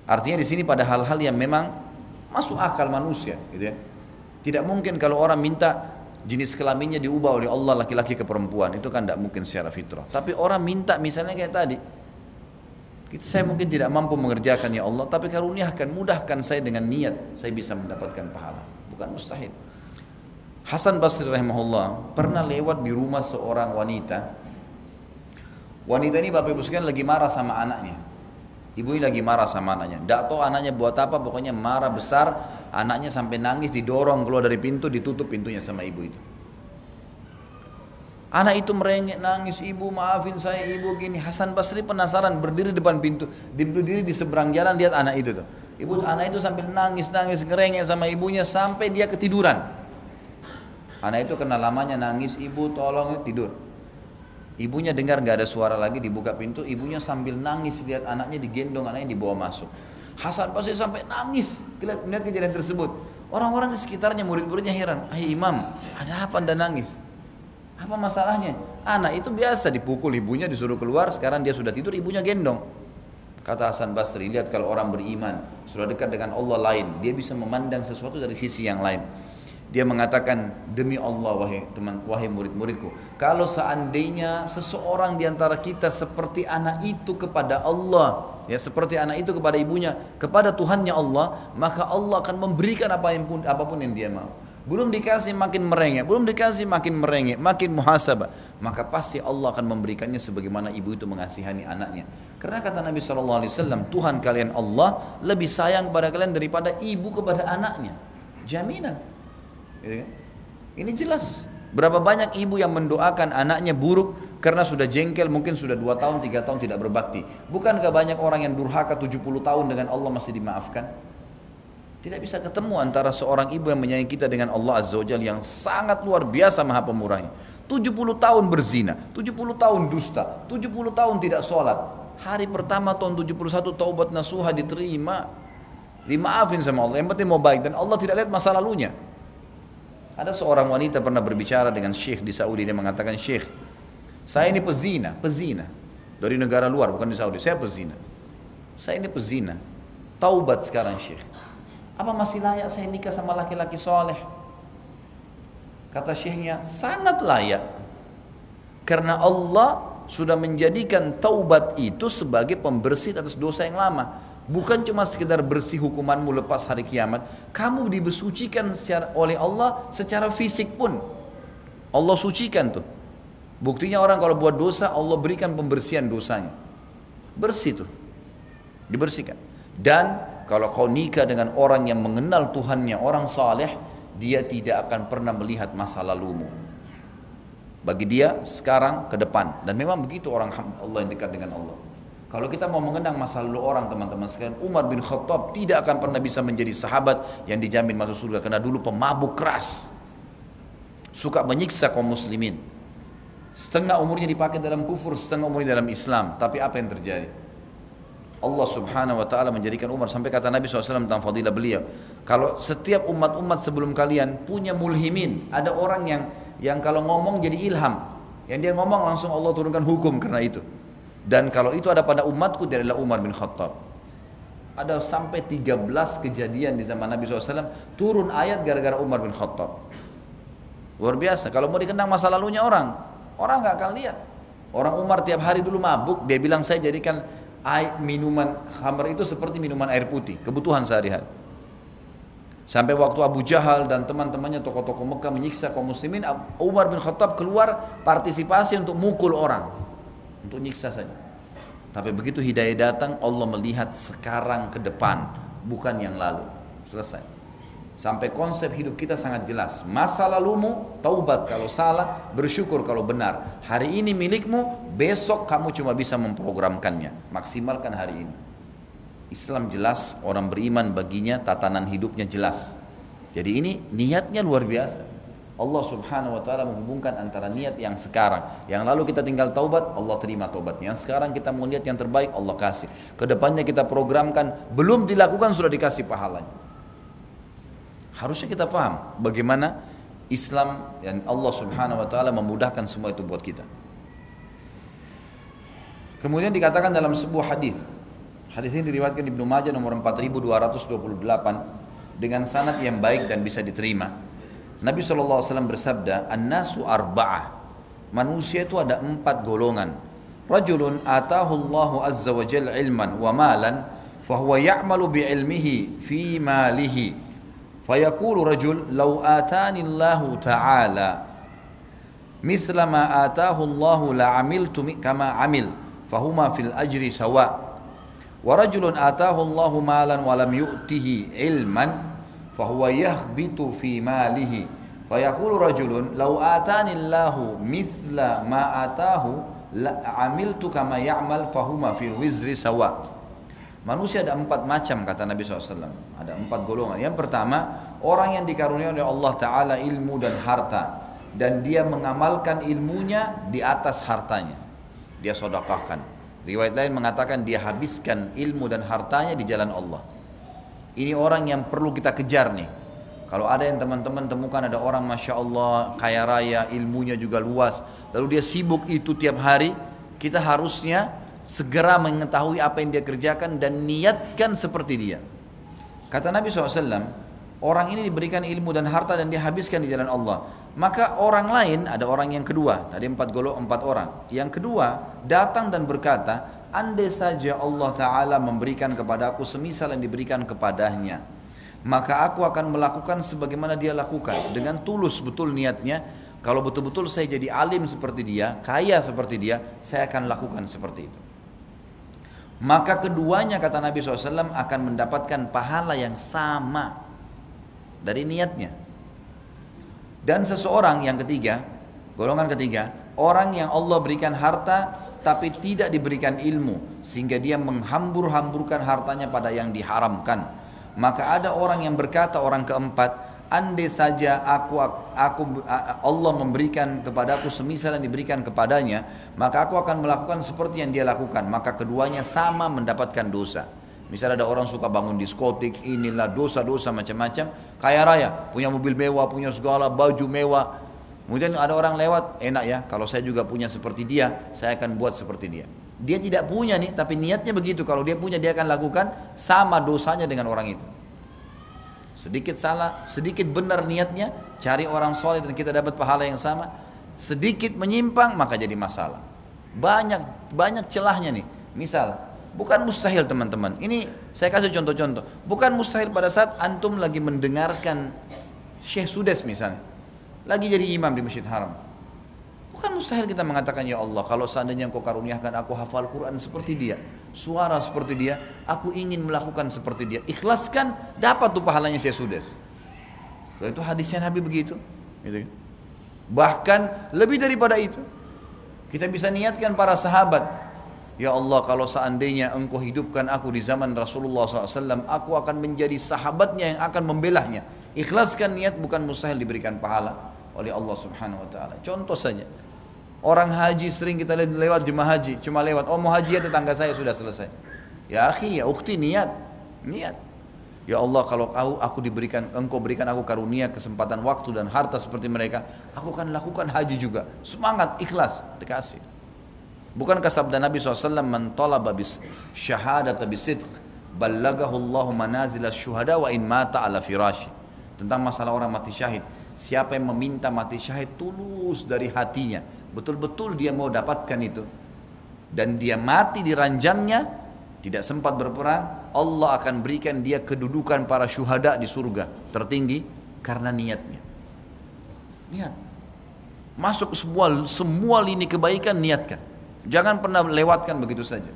Artinya di sini pada hal-hal yang memang masuk akal manusia, gitu ya. Tidak mungkin kalau orang minta jenis kelaminnya diubah oleh Allah laki-laki ke perempuan, itu kan tidak mungkin secara fitrah. Tapi orang minta misalnya kayak tadi, kita saya mungkin tidak mampu mengerjakan ya Allah, tapi karuniakan, mudahkan saya dengan niat, saya bisa mendapatkan pahala. Bukan mustahil. Hasan Basri rahimahullah pernah lewat di rumah seorang wanita. Wanita ini Bapak Ibu sekalian lagi marah sama anaknya. Ibu ini lagi marah sama anaknya. Tidak tahu anaknya buat apa, pokoknya marah besar. Anaknya sampai nangis, didorong keluar dari pintu, ditutup pintunya sama ibu itu. Anak itu merengek nangis, ibu maafin saya, ibu gini. Hasan Basri penasaran, berdiri depan pintu, berdiri di seberang jalan lihat anak itu tuh. Ibu anak itu sambil nangis nangis ngerengek sama ibunya sampai dia ketiduran. Anak itu kena lamanya nangis, ibu tolong tidur. Ibunya dengar nggak ada suara lagi dibuka pintu, ibunya sambil nangis lihat anaknya digendong, anaknya dibawa masuk. Hasan pasti sampai nangis melihat kejadian tersebut. Orang-orang di sekitarnya murid-muridnya heran, "Hai Imam, ada apa Anda nangis?" Apa masalahnya? Anak itu biasa dipukul ibunya disuruh keluar, sekarang dia sudah tidur, ibunya gendong. Kata Hasan Basri, lihat kalau orang beriman, sudah dekat dengan Allah lain, dia bisa memandang sesuatu dari sisi yang lain. Dia mengatakan demi Allah wahai teman wahai murid-muridku, kalau seandainya seseorang di antara kita seperti anak itu kepada Allah, ya seperti anak itu kepada ibunya, kepada Tuhannya Allah, maka Allah akan memberikan apa yang pun, apa pun yang dia mau. Belum dikasih makin merengek, belum dikasih makin merengek, makin muhasabah, maka pasti Allah akan memberikannya sebagaimana ibu itu mengasihani anaknya. Karena kata Nabi SAW, Tuhan kalian Allah lebih sayang kepada kalian daripada ibu kepada anaknya. Jaminan. Gitu kan? Ini jelas. Berapa banyak ibu yang mendoakan anaknya buruk karena sudah jengkel mungkin sudah dua tahun, tiga tahun tidak berbakti. Bukankah banyak orang yang durhaka 70 tahun dengan Allah masih dimaafkan? Tidak bisa ketemu antara seorang ibu yang menyayangi kita dengan Allah Azza wa yang sangat luar biasa maha pemurahnya. 70 tahun berzina, 70 tahun dusta, 70 tahun tidak sholat. Hari pertama tahun 71 taubat nasuha diterima. Dimaafin sama Allah, yang penting mau baik. Dan Allah tidak lihat masa lalunya. Ada seorang wanita pernah berbicara dengan syekh di Saudi dia mengatakan syekh saya ini pezina, pezina dari negara luar bukan di Saudi, saya pezina. saya ini pezina, taubat sekarang Syekh. Apa masih layak saya nikah sama laki-laki soleh? Kata Syekhnya, sangat layak. Karena Allah sudah menjadikan taubat itu sebagai pembersih atas dosa yang lama. Bukan cuma sekedar bersih hukumanmu lepas hari kiamat. Kamu dibesucikan secara, oleh Allah secara fisik pun. Allah sucikan tuh. Buktinya orang kalau buat dosa, Allah berikan pembersihan dosanya. Bersih tuh. Dibersihkan. Dan kalau kau nikah dengan orang yang mengenal Tuhannya, orang saleh, dia tidak akan pernah melihat masa lalumu. Bagi dia sekarang ke depan. Dan memang begitu orang Allah yang dekat dengan Allah. Kalau kita mau mengenang masa lalu orang teman-teman sekalian, Umar bin Khattab tidak akan pernah bisa menjadi sahabat yang dijamin masuk surga karena dulu pemabuk keras. Suka menyiksa kaum muslimin. Setengah umurnya dipakai dalam kufur, setengah umurnya dalam Islam. Tapi apa yang terjadi? Allah subhanahu wa ta'ala menjadikan Umar sampai kata Nabi SAW tentang fadilah beliau kalau setiap umat-umat sebelum kalian punya mulhimin ada orang yang yang kalau ngomong jadi ilham yang dia ngomong langsung Allah turunkan hukum karena itu dan kalau itu ada pada umatku dia adalah Umar bin Khattab. Ada sampai 13 kejadian di zaman Nabi SAW turun ayat gara-gara Umar bin Khattab. Luar biasa. Kalau mau dikenang masa lalunya orang orang nggak akan lihat. Orang Umar tiap hari dulu mabuk dia bilang saya jadikan air minuman khamr itu seperti minuman air putih, kebutuhan sehari-hari. Sampai waktu Abu Jahal dan teman-temannya tokoh-tokoh Mekah menyiksa kaum muslimin, Umar bin Khattab keluar partisipasi untuk mukul orang, untuk nyiksa saja. Tapi begitu hidayah datang, Allah melihat sekarang ke depan, bukan yang lalu. Selesai. Sampai konsep hidup kita sangat jelas. Masa lalumu, taubat kalau salah, bersyukur kalau benar. Hari ini milikmu, besok kamu cuma bisa memprogramkannya. Maksimalkan hari ini. Islam jelas, orang beriman baginya tatanan hidupnya jelas. Jadi ini niatnya luar biasa. Allah subhanahu wa ta'ala menghubungkan antara niat yang sekarang Yang lalu kita tinggal taubat, Allah terima taubatnya Yang sekarang kita mau niat yang terbaik, Allah kasih Ke depannya kita programkan, belum dilakukan sudah dikasih pahalanya Harusnya kita paham bagaimana Islam dan Allah Subhanahu wa taala memudahkan semua itu buat kita. Kemudian dikatakan dalam sebuah hadis. Hadis ini diriwayatkan Ibnu Majah nomor 4228 dengan sanad yang baik dan bisa diterima. Nabi SAW bersabda, An-nasu arba'ah. Manusia itu ada empat golongan. Rajulun atahu Allahu azza wa jal ilman wa malan, fahuwa ya'malu bi ilmihi fi malihi. Fayaqulu rajul, law atani Allahu ta'ala. Mithla ma atahu Allahu la'amiltu kama amil. Fahuma fil ajri sawa. Wa rajulun atahu Allahu malan wa lam yu'tihi ilman fahuwa yahbitu fi malihi fayaqulu rajulun law atani Allahu mithla ma atahu la amiltu kama ya'mal fahuma fil wizri Manusia ada empat macam kata Nabi SAW Ada empat golongan. Yang pertama Orang yang dikaruniai oleh Allah Ta'ala ilmu dan harta. Dan dia mengamalkan ilmunya di atas hartanya. Dia sodakahkan Riwayat lain mengatakan dia habiskan ilmu dan hartanya di jalan Allah. Ini orang yang perlu kita kejar nih. Kalau ada yang teman-teman temukan ada orang Masya Allah kaya raya, ilmunya juga luas. Lalu dia sibuk itu tiap hari. Kita harusnya segera mengetahui apa yang dia kerjakan dan niatkan seperti dia. Kata Nabi SAW, orang ini diberikan ilmu dan harta dan dihabiskan di jalan Allah. Maka orang lain, ada orang yang kedua, tadi empat golo empat orang. Yang kedua datang dan berkata, andai saja Allah Ta'ala memberikan kepada aku semisal yang diberikan kepadanya. Maka aku akan melakukan sebagaimana dia lakukan. Dengan tulus betul niatnya, kalau betul-betul saya jadi alim seperti dia, kaya seperti dia, saya akan lakukan seperti itu maka keduanya kata Nabi SAW akan mendapatkan pahala yang sama dari niatnya. Dan seseorang yang ketiga, golongan ketiga, orang yang Allah berikan harta tapi tidak diberikan ilmu sehingga dia menghambur-hamburkan hartanya pada yang diharamkan. Maka ada orang yang berkata orang keempat, andai saja aku aku Allah memberikan kepadaku semisal yang diberikan kepadanya maka aku akan melakukan seperti yang dia lakukan. Maka keduanya sama mendapatkan dosa. Misalnya ada orang suka bangun diskotik inilah dosa-dosa macam-macam. Kaya raya punya mobil mewah punya segala baju mewah kemudian ada orang lewat enak ya kalau saya juga punya seperti dia saya akan buat seperti dia Dia tidak punya nih, tapi niatnya begitu. Kalau dia punya, dia akan lakukan sama dosanya dengan orang itu. Sedikit salah, sedikit benar niatnya, cari orang soleh dan kita dapat pahala yang sama. Sedikit menyimpang, maka jadi masalah. Banyak banyak celahnya nih. Misal, bukan mustahil teman-teman. Ini saya kasih contoh-contoh. Bukan mustahil pada saat antum lagi mendengarkan Syekh Sudes misalnya. Lagi jadi imam di Masjid Haram Bukan mustahil kita mengatakan ya Allah kalau seandainya engkau karuniakan aku hafal Quran seperti dia, suara seperti dia, aku ingin melakukan seperti dia. Ikhlaskan dapat tuh pahalanya saya sudah. Itu hadisnya Nabi begitu. Gitu. Kan. Bahkan lebih daripada itu, kita bisa niatkan para sahabat. Ya Allah kalau seandainya engkau hidupkan aku di zaman Rasulullah SAW, aku akan menjadi sahabatnya yang akan membelahnya. Ikhlaskan niat bukan mustahil diberikan pahala oleh Allah Subhanahu Wa Taala. Contoh saja, Orang haji sering kita lihat lewat jemaah haji, cuma lewat, oh mau haji ya tetangga saya sudah selesai. Ya akhi, ya ukti niat, niat. Ya Allah kalau kau aku diberikan engkau berikan aku karunia kesempatan waktu dan harta seperti mereka, aku akan lakukan haji juga. Semangat, ikhlas, dikasih. Bukankah sabda Nabi SAW man talaba bis syahadat bisidq ballagahu Allah manazil syuhada wa in mata ala firashi. Tentang masalah orang mati syahid. Siapa yang meminta mati syahid tulus dari hatinya, betul-betul dia mau dapatkan itu. Dan dia mati di ranjangnya tidak sempat berperang Allah akan berikan dia kedudukan para syuhada di surga tertinggi karena niatnya. Niat. Masuk semua semua lini kebaikan niatkan. Jangan pernah lewatkan begitu saja.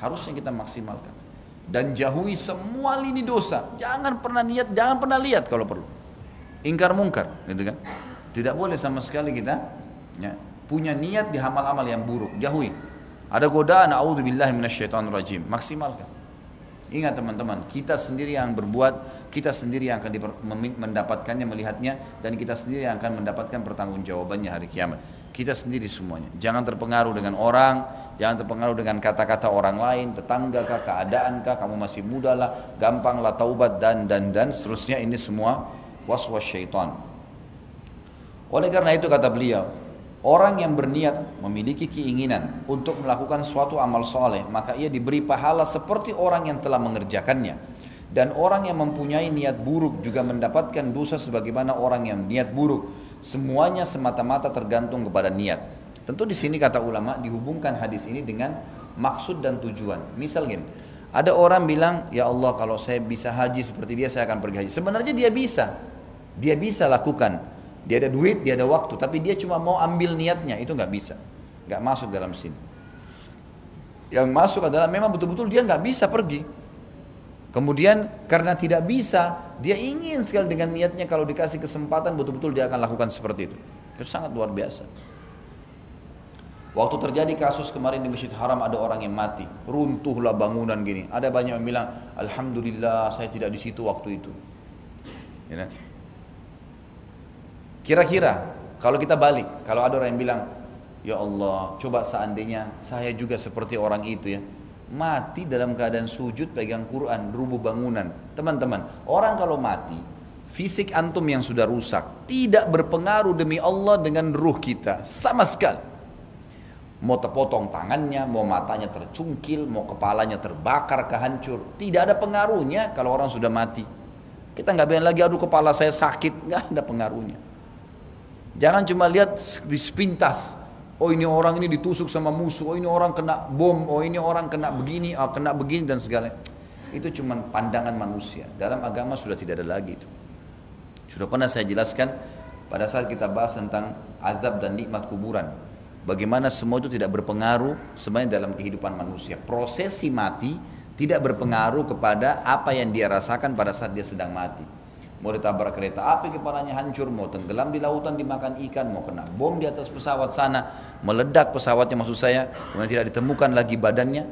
Harusnya kita maksimalkan dan jauhi semua lini dosa jangan pernah niat jangan pernah lihat kalau perlu ingkar mungkar gitu kan tidak boleh sama sekali kita ya, punya niat di amal-amal yang buruk, jauhi. Ada godaan, a'udzubillahi minasyaitonirrajim, maksimalkan. Ingat teman-teman, kita sendiri yang berbuat, kita sendiri yang akan mendapatkannya, melihatnya, dan kita sendiri yang akan mendapatkan pertanggungjawabannya hari kiamat. Kita sendiri semuanya. Jangan terpengaruh dengan orang, jangan terpengaruh dengan kata-kata orang lain, tetangga kah, keadaan kah, kamu masih muda lah, gampang lah taubat dan dan dan seterusnya ini semua was-was syaitan. Oleh karena itu kata beliau, Orang yang berniat memiliki keinginan untuk melakukan suatu amal soleh, maka ia diberi pahala seperti orang yang telah mengerjakannya. Dan orang yang mempunyai niat buruk juga mendapatkan dosa sebagaimana orang yang niat buruk. Semuanya semata-mata tergantung kepada niat. Tentu di sini kata ulama dihubungkan hadis ini dengan maksud dan tujuan. Misal gini, ada orang bilang, ya Allah kalau saya bisa haji seperti dia saya akan pergi haji. Sebenarnya dia bisa, dia bisa lakukan. Dia ada duit, dia ada waktu, tapi dia cuma mau ambil niatnya, itu nggak bisa, nggak masuk dalam sini. Yang masuk adalah memang betul-betul dia nggak bisa pergi. Kemudian karena tidak bisa, dia ingin sekali dengan niatnya kalau dikasih kesempatan betul-betul dia akan lakukan seperti itu. Itu sangat luar biasa. Waktu terjadi kasus kemarin di Masjid Haram ada orang yang mati, runtuhlah bangunan gini. Ada banyak yang bilang, Alhamdulillah saya tidak di situ waktu itu. Ya, kan? Kira-kira kalau kita balik, kalau ada orang yang bilang, Ya Allah, coba seandainya saya juga seperti orang itu ya. Mati dalam keadaan sujud pegang Quran, rubuh bangunan. Teman-teman, orang kalau mati, fisik antum yang sudah rusak, tidak berpengaruh demi Allah dengan ruh kita. Sama sekali. Mau terpotong tangannya, mau matanya tercungkil, mau kepalanya terbakar, kehancur. Tidak ada pengaruhnya kalau orang sudah mati. Kita nggak bilang lagi, aduh kepala saya sakit. Nggak ada pengaruhnya. Jangan cuma lihat sepintas. Oh ini orang ini ditusuk sama musuh, oh ini orang kena bom, oh ini orang kena begini, oh, kena begini dan segala. Itu cuma pandangan manusia. Dalam agama sudah tidak ada lagi itu. Sudah pernah saya jelaskan pada saat kita bahas tentang azab dan nikmat kuburan. Bagaimana semua itu tidak berpengaruh sebenarnya dalam kehidupan manusia. Prosesi mati tidak berpengaruh kepada apa yang dia rasakan pada saat dia sedang mati. Mau ditabrak kereta api kepalanya hancur, mau tenggelam di lautan dimakan ikan, mau kena bom di atas pesawat sana, meledak pesawatnya maksud saya, kemudian tidak ditemukan lagi badannya,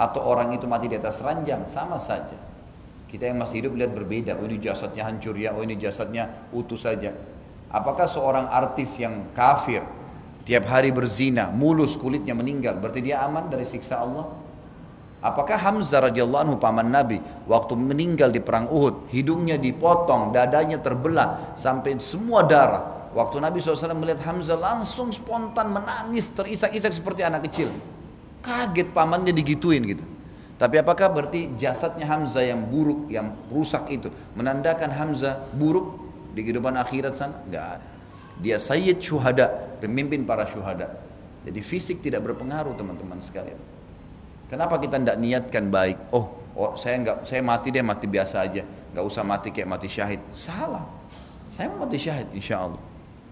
atau orang itu mati di atas ranjang, sama saja. Kita yang masih hidup lihat berbeda, oh ini jasadnya hancur ya, oh ini jasadnya utuh saja. Apakah seorang artis yang kafir, tiap hari berzina, mulus kulitnya meninggal, berarti dia aman dari siksa Allah? Apakah Hamzah radhiyallahu anhu paman Nabi waktu meninggal di perang Uhud, hidungnya dipotong, dadanya terbelah sampai semua darah. Waktu Nabi SAW melihat Hamzah langsung spontan menangis terisak-isak seperti anak kecil. Kaget pamannya digituin gitu. Tapi apakah berarti jasadnya Hamzah yang buruk, yang rusak itu menandakan Hamzah buruk di kehidupan akhirat sana? Enggak. Dia sayyid syuhada, pemimpin para syuhada. Jadi fisik tidak berpengaruh teman-teman sekalian. Kenapa kita tidak niatkan baik? Oh, oh saya enggak, saya mati deh mati biasa aja, nggak usah mati kayak mati syahid. Salah. Saya mau mati syahid insya Allah.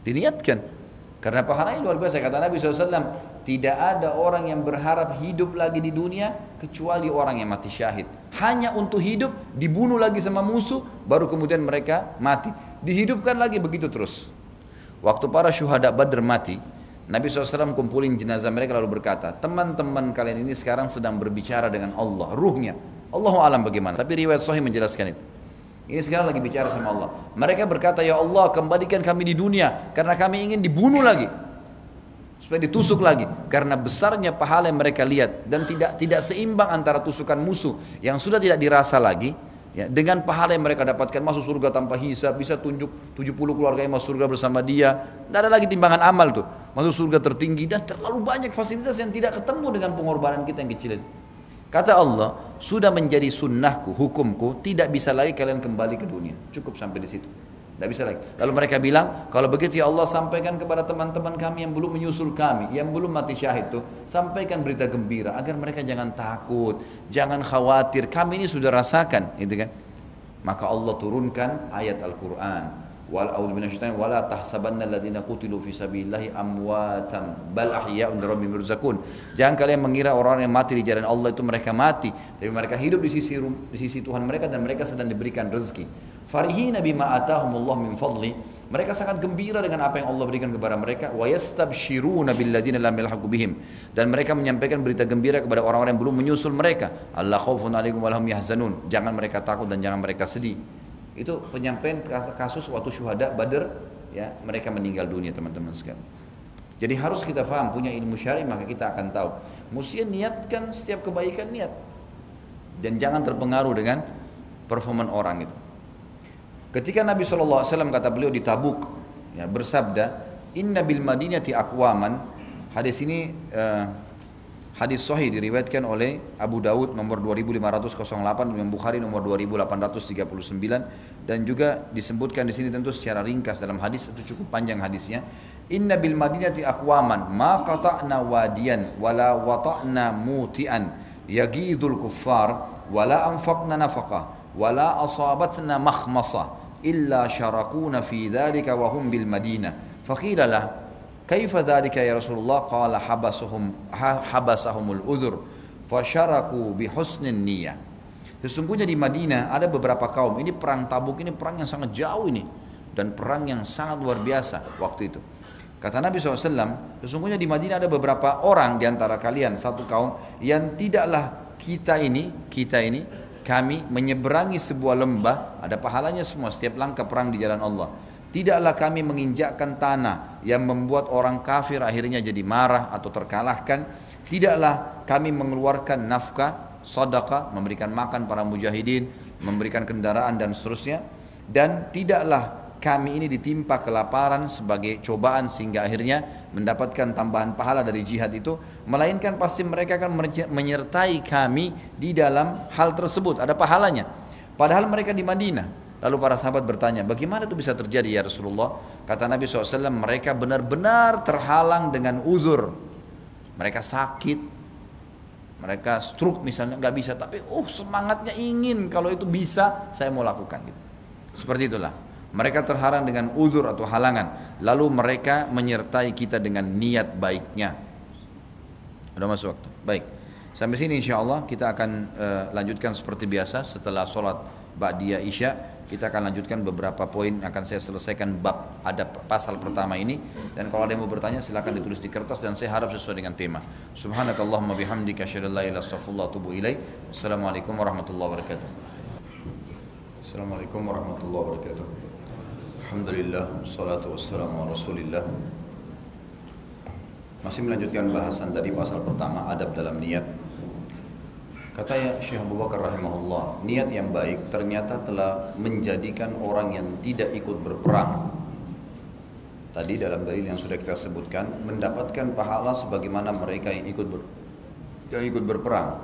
Diniatkan. Karena pahalanya luar biasa. Kata Nabi SAW, tidak ada orang yang berharap hidup lagi di dunia kecuali orang yang mati syahid. Hanya untuk hidup, dibunuh lagi sama musuh, baru kemudian mereka mati. Dihidupkan lagi begitu terus. Waktu para syuhada Badr mati, Nabi SAW kumpulin jenazah mereka lalu berkata, teman-teman kalian ini sekarang sedang berbicara dengan Allah, ruhnya. Allah alam bagaimana. Tapi riwayat sahih menjelaskan itu. Ini sekarang lagi bicara sama Allah. Mereka berkata, Ya Allah kembalikan kami di dunia. Karena kami ingin dibunuh lagi supaya ditusuk lagi karena besarnya pahala yang mereka lihat dan tidak tidak seimbang antara tusukan musuh yang sudah tidak dirasa lagi ya, dengan pahala yang mereka dapatkan masuk surga tanpa hisab bisa tunjuk 70 keluarga yang masuk surga bersama dia. Tidak ada lagi timbangan amal tuh. Masuk surga tertinggi dan terlalu banyak fasilitas yang tidak ketemu dengan pengorbanan kita yang kecil. Kata Allah sudah menjadi sunnahku hukumku tidak bisa lagi kalian kembali ke dunia. Cukup sampai di situ tidak bisa lagi. Lalu mereka bilang, kalau begitu ya Allah sampaikan kepada teman-teman kami yang belum menyusul kami, yang belum mati syahid itu, sampaikan berita gembira agar mereka jangan takut, jangan khawatir. Kami ini sudah rasakan, gitu kan? Maka Allah turunkan ayat Al-Quran. Wal a'udzu wala tahsabanna alladziina qutilu fi bal ahya'un yurzaqun. Jangan kalian mengira orang-orang yang mati di jalan Allah itu mereka mati, tapi mereka hidup di sisi di sisi Tuhan mereka dan mereka sedang diberikan rezeki. Farihina bima atahumullah min fadli. Mereka sangat gembira dengan apa yang Allah berikan kepada mereka. Wa yastabshiruna billadina lam yalhaqu bihim. Dan mereka menyampaikan berita gembira kepada orang-orang yang belum menyusul mereka. Allah khaufun alaikum walhum yahzanun. Jangan mereka takut dan jangan mereka sedih. Itu penyampaian kasus waktu syuhada Badr ya, mereka meninggal dunia teman-teman sekalian. Jadi harus kita faham punya ilmu syar'i maka kita akan tahu. Mesti niatkan setiap kebaikan niat. Dan jangan terpengaruh dengan performan orang itu. Ketika Nabi SAW kata beliau di Tabuk ya, bersabda, Inna bil madinati akwaman. Hadis ini uh, hadis sahih diriwayatkan oleh Abu Daud nomor 2508, Imam Bukhari nomor 2839 dan juga disebutkan di sini tentu secara ringkas dalam hadis itu cukup panjang hadisnya. Inna bil madinati akwaman ma qata'na wadiyan wala wata'na mutian yagidul kuffar wala anfaqna nafaqah wala asabatna makhmasah illa syarakuna fi dhalika wa hum bil Madinah. Faqila lah, "Kaifa dhalika ya Rasulullah?" Qala habasuhum habasahumul udhur fasyaraku bi husnin niyyah. Sesungguhnya di Madinah ada beberapa kaum. Ini perang Tabuk ini perang yang sangat jauh ini dan perang yang sangat luar biasa waktu itu. Kata Nabi SAW, sesungguhnya di Madinah ada beberapa orang di antara kalian, satu kaum, yang tidaklah kita ini, kita ini, kami menyeberangi sebuah lembah, ada pahalanya semua setiap langkah perang di jalan Allah. Tidaklah kami menginjakkan tanah yang membuat orang kafir akhirnya jadi marah atau terkalahkan. Tidaklah kami mengeluarkan nafkah, sadaqah, memberikan makan para mujahidin, memberikan kendaraan dan seterusnya. Dan tidaklah kami ini ditimpa kelaparan sebagai cobaan sehingga akhirnya mendapatkan tambahan pahala dari jihad itu melainkan pasti mereka akan menyertai kami di dalam hal tersebut. Ada pahalanya. Padahal mereka di Madinah. Lalu para sahabat bertanya bagaimana itu bisa terjadi ya Rasulullah? Kata Nabi SAW mereka benar-benar terhalang dengan uzur. Mereka sakit. Mereka stroke misalnya nggak bisa. Tapi oh semangatnya ingin. Kalau itu bisa saya mau lakukan. Gitu seperti itulah mereka terhalang dengan udur atau halangan. Lalu mereka menyertai kita dengan niat baiknya. Sudah masuk waktu. Baik. Sampai sini insya Allah kita akan uh, lanjutkan seperti biasa setelah sholat Ba'diyah Isya. Kita akan lanjutkan beberapa poin akan saya selesaikan bab ada pasal pertama ini dan kalau ada yang mau bertanya silakan ditulis di kertas dan saya harap sesuai dengan tema. Subhanakallahumma bihamdika asyhadu an la ilaha illa anta Assalamualaikum warahmatullahi wabarakatuh. Assalamualaikum warahmatullahi wabarakatuh. Alhamdulillah, salatu wassalamu ala rasulillah Masih melanjutkan bahasan tadi pasal pertama, adab dalam niat Kata ya Syekh Abu Bakar rahimahullah Niat yang baik ternyata telah menjadikan orang yang tidak ikut berperang Tadi dalam dalil yang sudah kita sebutkan Mendapatkan pahala sebagaimana mereka yang ikut ber, yang ikut berperang.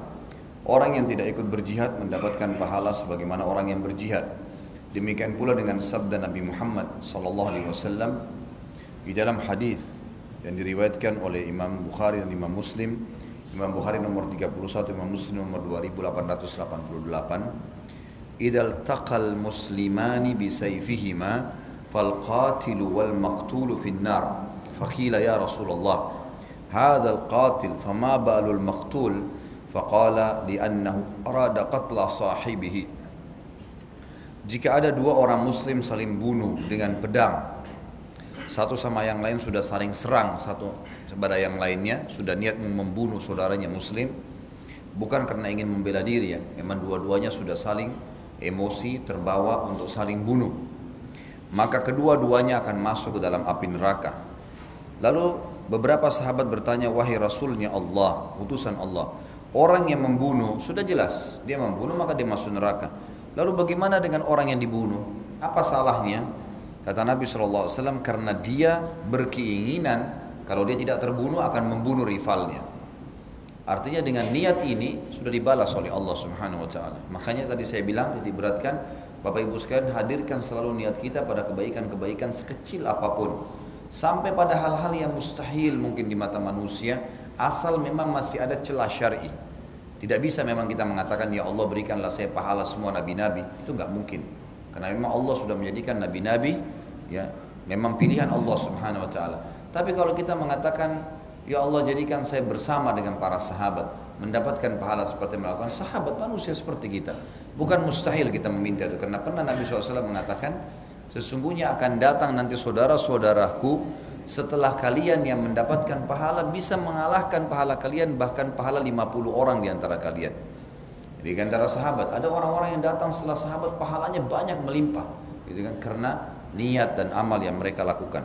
Orang yang tidak ikut berjihad mendapatkan pahala sebagaimana orang yang berjihad. Demikian pula dengan sabda Nabi Muhammad sallallahu alaihi wasallam di dalam hadis yang diriwayatkan oleh Imam Bukhari dan Imam Muslim. Imam Bukhari nomor 31, Imam Muslim nomor 2888. Idal taqal muslimani bisayfihima fal qatilu wal maqtulu fin nar. Faqila ya Rasulullah, hadha al qatil fama balul maqtul? Faqala li'annahu arada qatla sahibihi. Jika ada dua orang muslim saling bunuh dengan pedang, satu sama yang lain sudah saling serang satu kepada yang lainnya, sudah niat membunuh saudaranya muslim, bukan karena ingin membela diri ya, memang dua-duanya sudah saling emosi terbawa untuk saling bunuh. Maka kedua-duanya akan masuk ke dalam api neraka. Lalu beberapa sahabat bertanya, wahai Rasulnya Allah, utusan Allah, Orang yang membunuh sudah jelas dia membunuh maka dia masuk neraka. Lalu bagaimana dengan orang yang dibunuh? Apa salahnya? Kata Nabi SAW karena dia berkeinginan kalau dia tidak terbunuh akan membunuh rivalnya. Artinya dengan niat ini sudah dibalas oleh Allah Subhanahu wa taala. Makanya tadi saya bilang titik beratkan Bapak Ibu sekalian hadirkan selalu niat kita pada kebaikan-kebaikan sekecil apa pun. Sampai pada hal-hal yang mustahil mungkin di mata manusia asal memang masih ada celah syar'i. Tidak bisa memang kita mengatakan ya Allah berikanlah saya pahala semua nabi-nabi. Itu nggak mungkin. Karena memang Allah sudah menjadikan nabi-nabi ya memang pilihan Allah Subhanahu wa taala. Tapi kalau kita mengatakan ya Allah jadikan saya bersama dengan para sahabat mendapatkan pahala seperti melakukan sahabat manusia seperti kita. Bukan mustahil kita meminta itu karena pernah Nabi SAW mengatakan sesungguhnya akan datang nanti saudara-saudaraku setelah kalian yang mendapatkan pahala bisa mengalahkan pahala kalian bahkan pahala 50 orang di antara kalian. Jadi di antara sahabat ada orang-orang yang datang setelah sahabat pahalanya banyak melimpah gitu kan karena niat dan amal yang mereka lakukan.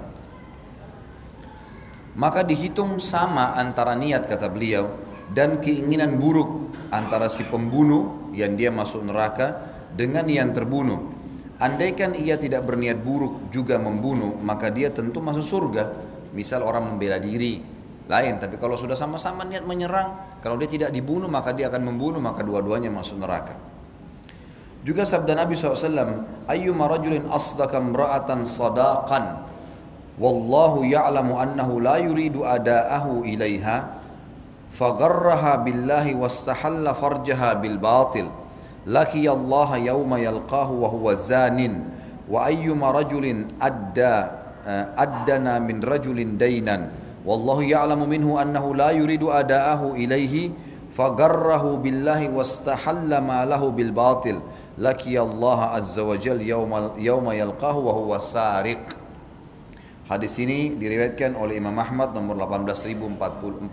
Maka dihitung sama antara niat kata beliau dan keinginan buruk antara si pembunuh yang dia masuk neraka dengan yang terbunuh Andaikan ia tidak berniat buruk juga membunuh, maka dia tentu masuk surga. Misal orang membela diri, lain. Tapi kalau sudah sama-sama niat menyerang, kalau dia tidak dibunuh maka dia akan membunuh, maka dua-duanya masuk neraka. Juga sabda Nabi SAW, Ayyuma rajulin asdaka mra'atan sadaqan, Wallahu ya'lamu annahu la yuridu ada'ahu ilaiha, Fagarraha billahi wastahalla farjaha bil batil laqiyallaha yauma yalqahu wa huwa zanin wa ayyuma rajulin adda eh, addana min rajulin dainan. Wallahu ya'lamu minhu annahu la yuridu ada'ahu ilaihi fagarrahu billahi wastahalla ma lahu bil batil. Laqiyallaha azza wa jal yauma yauma yalqahu wa huwa sariq. Hadis ini diriwayatkan oleh Imam Ahmad nomor 18453,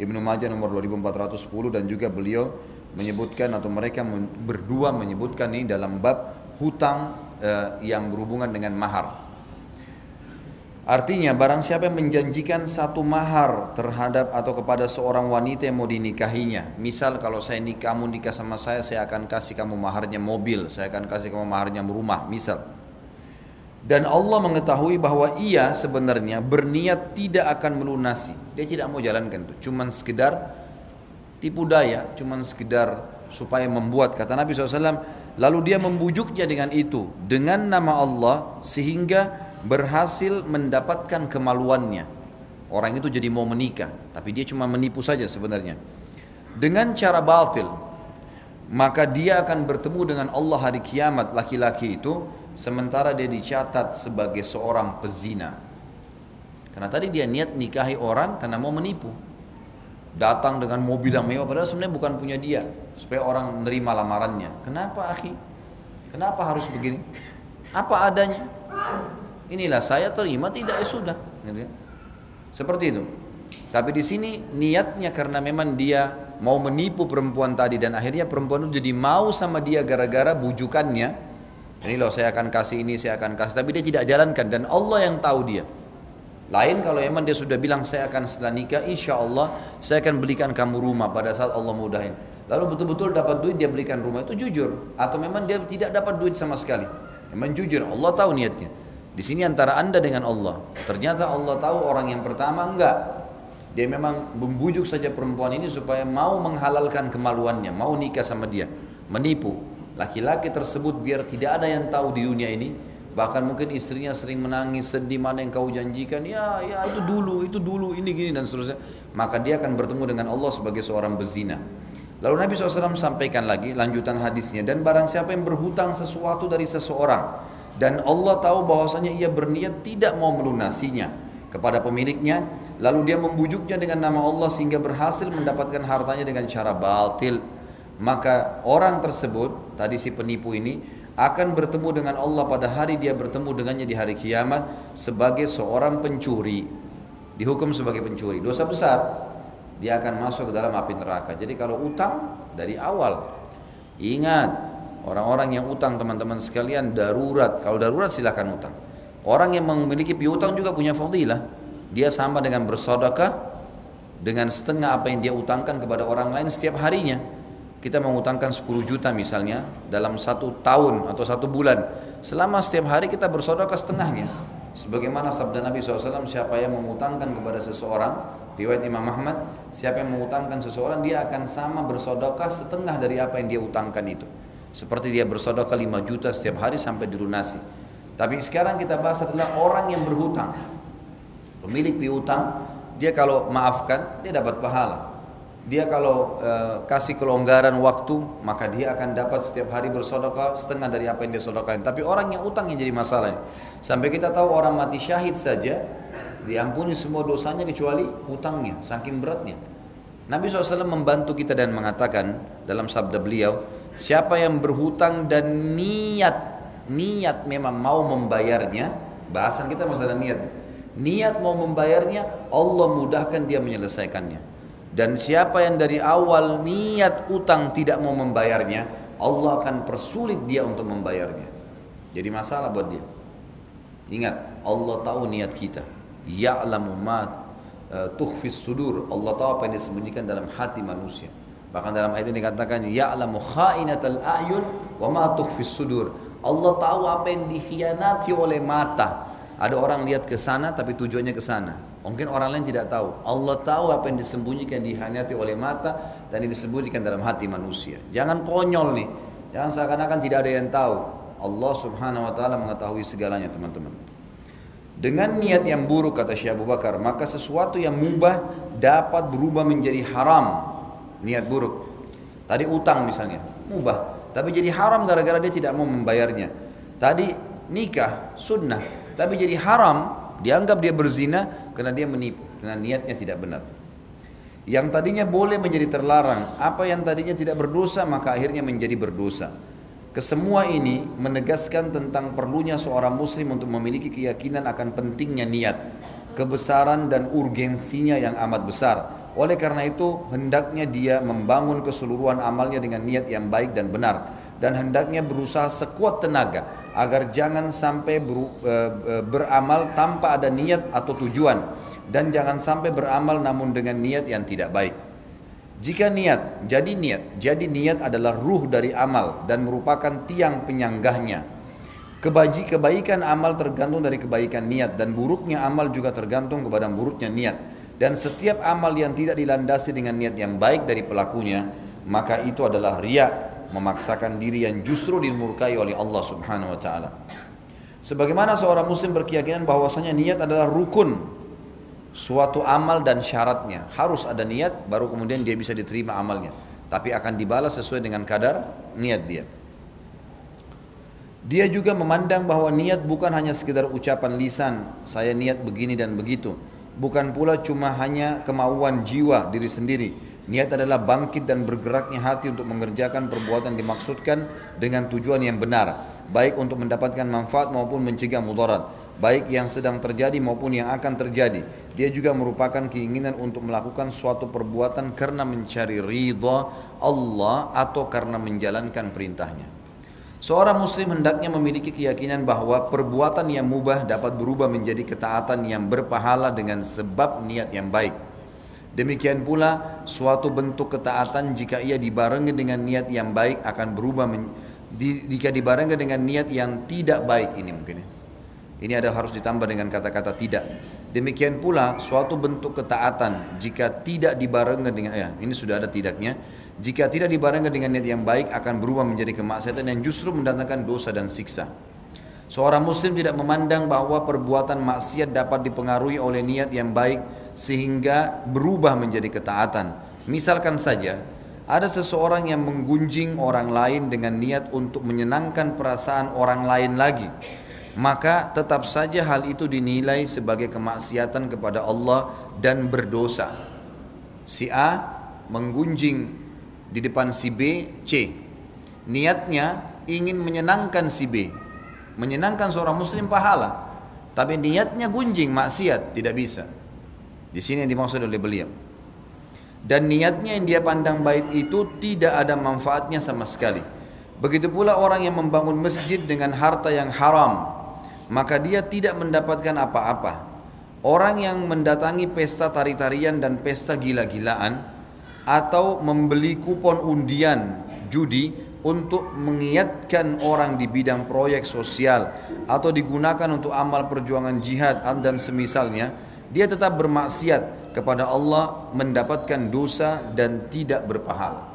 Ibnu Majah nomor 2410 dan juga beliau menyebutkan atau mereka berdua menyebutkan ini dalam bab hutang eh, yang berhubungan dengan mahar. Artinya barang siapa yang menjanjikan satu mahar terhadap atau kepada seorang wanita yang mau dinikahinya. Misal kalau saya nikah, kamu nikah sama saya, saya akan kasih kamu maharnya mobil, saya akan kasih kamu maharnya rumah, misal. Dan Allah mengetahui bahwa ia sebenarnya berniat tidak akan melunasi. Dia tidak mau jalankan itu, cuman sekedar tipu daya, cuman sekedar supaya membuat kata Nabi SAW lalu dia membujuknya dengan itu dengan nama Allah sehingga berhasil mendapatkan kemaluannya. Orang itu jadi mau menikah tapi dia cuma menipu saja sebenarnya. Dengan cara batil maka dia akan bertemu dengan Allah hari kiamat laki-laki itu sementara dia dicatat sebagai seorang pezina. Karena tadi dia niat nikahi orang karena mau menipu datang dengan mobil yang mewah padahal sebenarnya bukan punya dia supaya orang menerima lamarannya. Kenapa akhi? Kenapa harus begini? Apa adanya. Inilah saya terima tidak ya sudah. Gitu ya. seperti itu. Tapi di sini niatnya karena memang dia mau menipu perempuan tadi dan akhirnya perempuan itu jadi mau sama dia gara-gara bujukannya. Ini loh saya akan kasih ini saya akan kasih. Tapi dia tidak jalankan dan Allah yang tahu dia lain kalau memang dia sudah bilang saya akan setelah nikah, insya Allah saya akan belikan kamu rumah pada saat Allah mudahin. Lalu betul-betul dapat duit dia belikan rumah itu jujur atau memang dia tidak dapat duit sama sekali. Memang jujur Allah tahu niatnya. Di sini antara anda dengan Allah. Ternyata Allah tahu orang yang pertama enggak. Dia memang membujuk saja perempuan ini supaya mau menghalalkan kemaluannya, mau nikah sama dia, menipu. Laki-laki tersebut biar tidak ada yang tahu di dunia ini, bahkan mungkin istrinya sering menangis, sedih mana yang kau janjikan, ya ya itu dulu, itu dulu, ini gini dan seterusnya. Maka dia akan bertemu dengan Allah sebagai seorang bezina. Lalu Nabi SAW sampaikan lagi lanjutan hadisnya dan barang siapa yang berhutang sesuatu dari seseorang dan Allah tahu bahwasanya ia berniat tidak mau melunasinya kepada pemiliknya lalu dia membujuknya dengan nama Allah sehingga berhasil mendapatkan hartanya dengan cara batil maka orang tersebut tadi si penipu ini akan bertemu dengan Allah pada hari dia bertemu dengannya di hari kiamat sebagai seorang pencuri. Dihukum sebagai pencuri. Dosa besar. Dia akan masuk ke dalam api neraka. Jadi kalau utang dari awal. Ingat orang-orang yang utang teman-teman sekalian darurat. Kalau darurat silahkan utang. Orang yang memiliki piutang juga punya fadilah. Dia sama dengan bersodakah dengan setengah apa yang dia utangkan kepada orang lain setiap harinya. Kita mengutangkan 10 juta misalnya dalam satu tahun atau satu bulan. Selama setiap hari kita bersodakah setengahnya. Sebagaimana sabda Nabi SAW, siapa yang mengutangkan kepada seseorang, riwayat Imam Ahmad, siapa yang mengutangkan seseorang, dia akan sama bersodakah setengah dari apa yang dia utangkan itu. Seperti dia bersodakah 5 juta setiap hari sampai dilunasi. Tapi sekarang kita bahas adalah orang yang berhutang. Pemilik piutang, dia kalau maafkan, dia dapat pahala. Dia kalau e, kasih kelonggaran waktu, maka dia akan dapat setiap hari bersodokah setengah dari apa yang dia sodokain. Tapi orang yang utang yang jadi masalahnya. Sampai kita tahu orang mati syahid saja, diampuni semua dosanya kecuali utangnya, saking beratnya. Nabi SAW membantu kita dan mengatakan dalam sabda beliau, siapa yang berhutang dan niat, niat memang mau membayarnya, bahasan kita masalah niat niat mau membayarnya, Allah mudahkan dia menyelesaikannya. Dan siapa yang dari awal niat utang tidak mau membayarnya, Allah akan persulit dia untuk membayarnya. Jadi masalah buat dia. Ingat, Allah tahu niat kita. Ya'lamu ma uh, tukhfis sudur. Allah tahu apa yang disembunyikan dalam hati manusia. Bahkan dalam ayat ini dikatakan ya'lamu kha'inatal a'yun wa ma tukhfis sudur. Allah tahu apa yang dikhianati oleh mata ada orang lihat ke sana tapi tujuannya ke sana. Mungkin orang lain tidak tahu. Allah tahu apa yang disembunyikan dihanyati oleh mata dan yang disembunyikan dalam hati manusia. Jangan konyol nih. Jangan seakan-akan tidak ada yang tahu. Allah subhanahu wa ta'ala mengetahui segalanya teman-teman. Dengan niat yang buruk kata Syekh Abu Bakar, maka sesuatu yang mubah dapat berubah menjadi haram. Niat buruk. Tadi utang misalnya, mubah. Tapi jadi haram gara-gara dia tidak mau membayarnya. Tadi nikah, sunnah tapi jadi haram, dianggap dia berzina karena dia menipu, karena niatnya tidak benar. Yang tadinya boleh menjadi terlarang, apa yang tadinya tidak berdosa maka akhirnya menjadi berdosa. Kesemua ini menegaskan tentang perlunya seorang muslim untuk memiliki keyakinan akan pentingnya niat, kebesaran dan urgensinya yang amat besar. Oleh karena itu, hendaknya dia membangun keseluruhan amalnya dengan niat yang baik dan benar dan hendaknya berusaha sekuat tenaga agar jangan sampai ber, e, e, beramal tanpa ada niat atau tujuan dan jangan sampai beramal namun dengan niat yang tidak baik. Jika niat, jadi niat. Jadi niat adalah ruh dari amal dan merupakan tiang penyanggahnya. Kebaji, kebaikan amal tergantung dari kebaikan niat dan buruknya amal juga tergantung kepada buruknya niat. Dan setiap amal yang tidak dilandasi dengan niat yang baik dari pelakunya, maka itu adalah riak memaksakan diri yang justru dimurkai oleh Allah Subhanahu wa taala. Sebagaimana seorang muslim berkeyakinan bahwasanya niat adalah rukun suatu amal dan syaratnya. Harus ada niat baru kemudian dia bisa diterima amalnya. Tapi akan dibalas sesuai dengan kadar niat dia. Dia juga memandang bahwa niat bukan hanya sekedar ucapan lisan, saya niat begini dan begitu. Bukan pula cuma hanya kemauan jiwa diri sendiri, Niat adalah bangkit dan bergeraknya hati untuk mengerjakan perbuatan dimaksudkan dengan tujuan yang benar, baik untuk mendapatkan manfaat maupun mencegah mudarat, baik yang sedang terjadi maupun yang akan terjadi. Dia juga merupakan keinginan untuk melakukan suatu perbuatan karena mencari ridha Allah atau karena menjalankan perintahnya. Seorang muslim hendaknya memiliki keyakinan bahwa perbuatan yang mubah dapat berubah menjadi ketaatan yang berpahala dengan sebab niat yang baik. Demikian pula suatu bentuk ketaatan jika ia dibarengi dengan niat yang baik akan berubah men, di, jika dibarengi dengan niat yang tidak baik ini mungkin ya. Ini ada harus ditambah dengan kata-kata tidak. Demikian pula suatu bentuk ketaatan jika tidak dibarengi dengan ya, ini sudah ada tidaknya. Jika tidak dibarengi dengan niat yang baik akan berubah menjadi kemaksiatan yang justru mendatangkan dosa dan siksa. Seorang muslim tidak memandang bahwa perbuatan maksiat dapat dipengaruhi oleh niat yang baik sehingga berubah menjadi ketaatan. Misalkan saja ada seseorang yang menggunjing orang lain dengan niat untuk menyenangkan perasaan orang lain lagi maka tetap saja hal itu dinilai sebagai kemaksiatan kepada Allah dan berdosa. Si A menggunjing di depan si B, C. Niatnya ingin menyenangkan si B. Menyenangkan seorang muslim pahala. Tapi niatnya gunjing, maksiat, tidak bisa. Di sini yang dimaksud oleh beliau. Dan niatnya yang dia pandang baik itu tidak ada manfaatnya sama sekali. Begitu pula orang yang membangun masjid dengan harta yang haram maka dia tidak mendapatkan apa-apa. Orang yang mendatangi pesta tari-tarian dan pesta gila-gilaan atau membeli kupon undian judi untuk mengiatkan orang di bidang proyek sosial atau digunakan untuk amal perjuangan jihad dan semisalnya, dia tetap bermaksiat kepada Allah mendapatkan dosa dan tidak berpahala.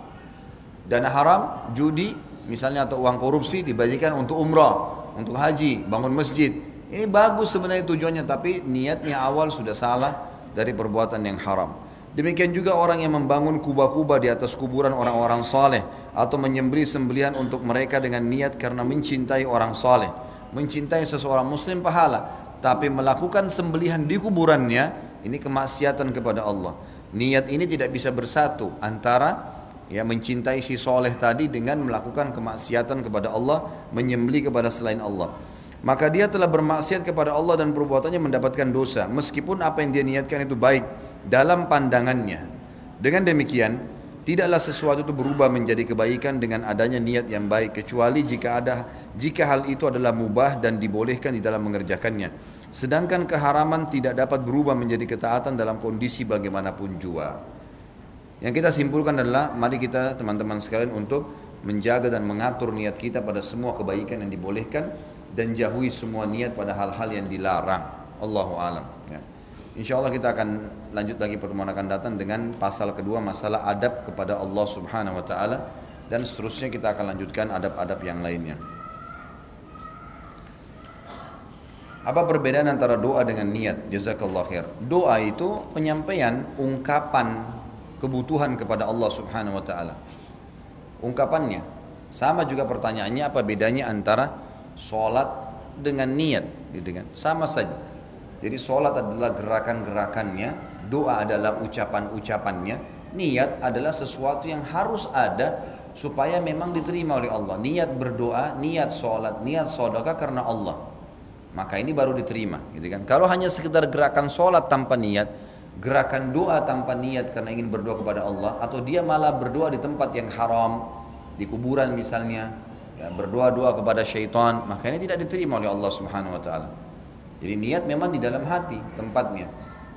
Dana haram, judi, misalnya atau uang korupsi dibagikan untuk umrah untuk haji, bangun masjid. Ini bagus sebenarnya tujuannya tapi niatnya awal sudah salah dari perbuatan yang haram. Demikian juga orang yang membangun kubah-kubah di atas kuburan orang-orang saleh atau menyembelih sembelihan untuk mereka dengan niat karena mencintai orang saleh, mencintai seseorang muslim pahala, tapi melakukan sembelihan di kuburannya ini kemaksiatan kepada Allah. Niat ini tidak bisa bersatu antara ya mencintai si soleh tadi dengan melakukan kemaksiatan kepada Allah, menyembeli kepada selain Allah. Maka dia telah bermaksiat kepada Allah dan perbuatannya mendapatkan dosa, meskipun apa yang dia niatkan itu baik dalam pandangannya. Dengan demikian, tidaklah sesuatu itu berubah menjadi kebaikan dengan adanya niat yang baik kecuali jika ada jika hal itu adalah mubah dan dibolehkan di dalam mengerjakannya. Sedangkan keharaman tidak dapat berubah menjadi ketaatan dalam kondisi bagaimanapun jua. Yang kita simpulkan adalah mari kita teman-teman sekalian untuk menjaga dan mengatur niat kita pada semua kebaikan yang dibolehkan dan jauhi semua niat pada hal-hal yang dilarang. Allahu alam. Ya. Insya Allah kita akan lanjut lagi pertemuan akan datang dengan pasal kedua masalah adab kepada Allah Subhanahu Wa Taala dan seterusnya kita akan lanjutkan adab-adab yang lainnya. Apa perbedaan antara doa dengan niat? Jazakallah khair. Doa itu penyampaian ungkapan kebutuhan kepada Allah Subhanahu wa taala. Ungkapannya sama juga pertanyaannya apa bedanya antara sholat dengan niat gitu kan? Sama saja. Jadi sholat adalah gerakan-gerakannya, doa adalah ucapan-ucapannya, niat adalah sesuatu yang harus ada supaya memang diterima oleh Allah. Niat berdoa, niat sholat, niat sodaka karena Allah. Maka ini baru diterima, gitu kan? Kalau hanya sekedar gerakan sholat tanpa niat, gerakan doa tanpa niat karena ingin berdoa kepada Allah atau dia malah berdoa di tempat yang haram di kuburan misalnya ya, berdoa-doa kepada syaitan maka ini tidak diterima oleh Allah Subhanahu wa taala. Jadi niat memang di dalam hati tempatnya.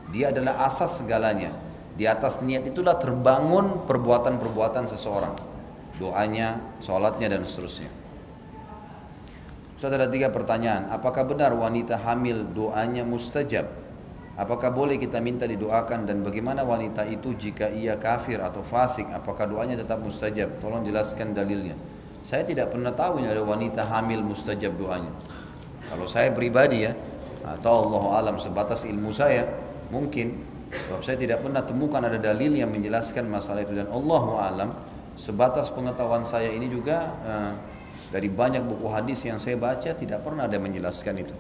Dia adalah asas segalanya. Di atas niat itulah terbangun perbuatan-perbuatan seseorang. Doanya, sholatnya dan seterusnya. Ada tiga pertanyaan. Apakah benar wanita hamil doanya mustajab? Apakah boleh kita minta didoakan dan bagaimana wanita itu jika ia kafir atau fasik apakah doanya tetap mustajab? Tolong jelaskan dalilnya. Saya tidak pernah tahu ini ada wanita hamil mustajab doanya. Kalau saya pribadi ya atau Allah alam sebatas ilmu saya mungkin sebab saya tidak pernah temukan ada dalil yang menjelaskan masalah itu dan Allah alam sebatas pengetahuan saya ini juga uh, dari banyak buku hadis yang saya baca tidak pernah ada menjelaskan itu.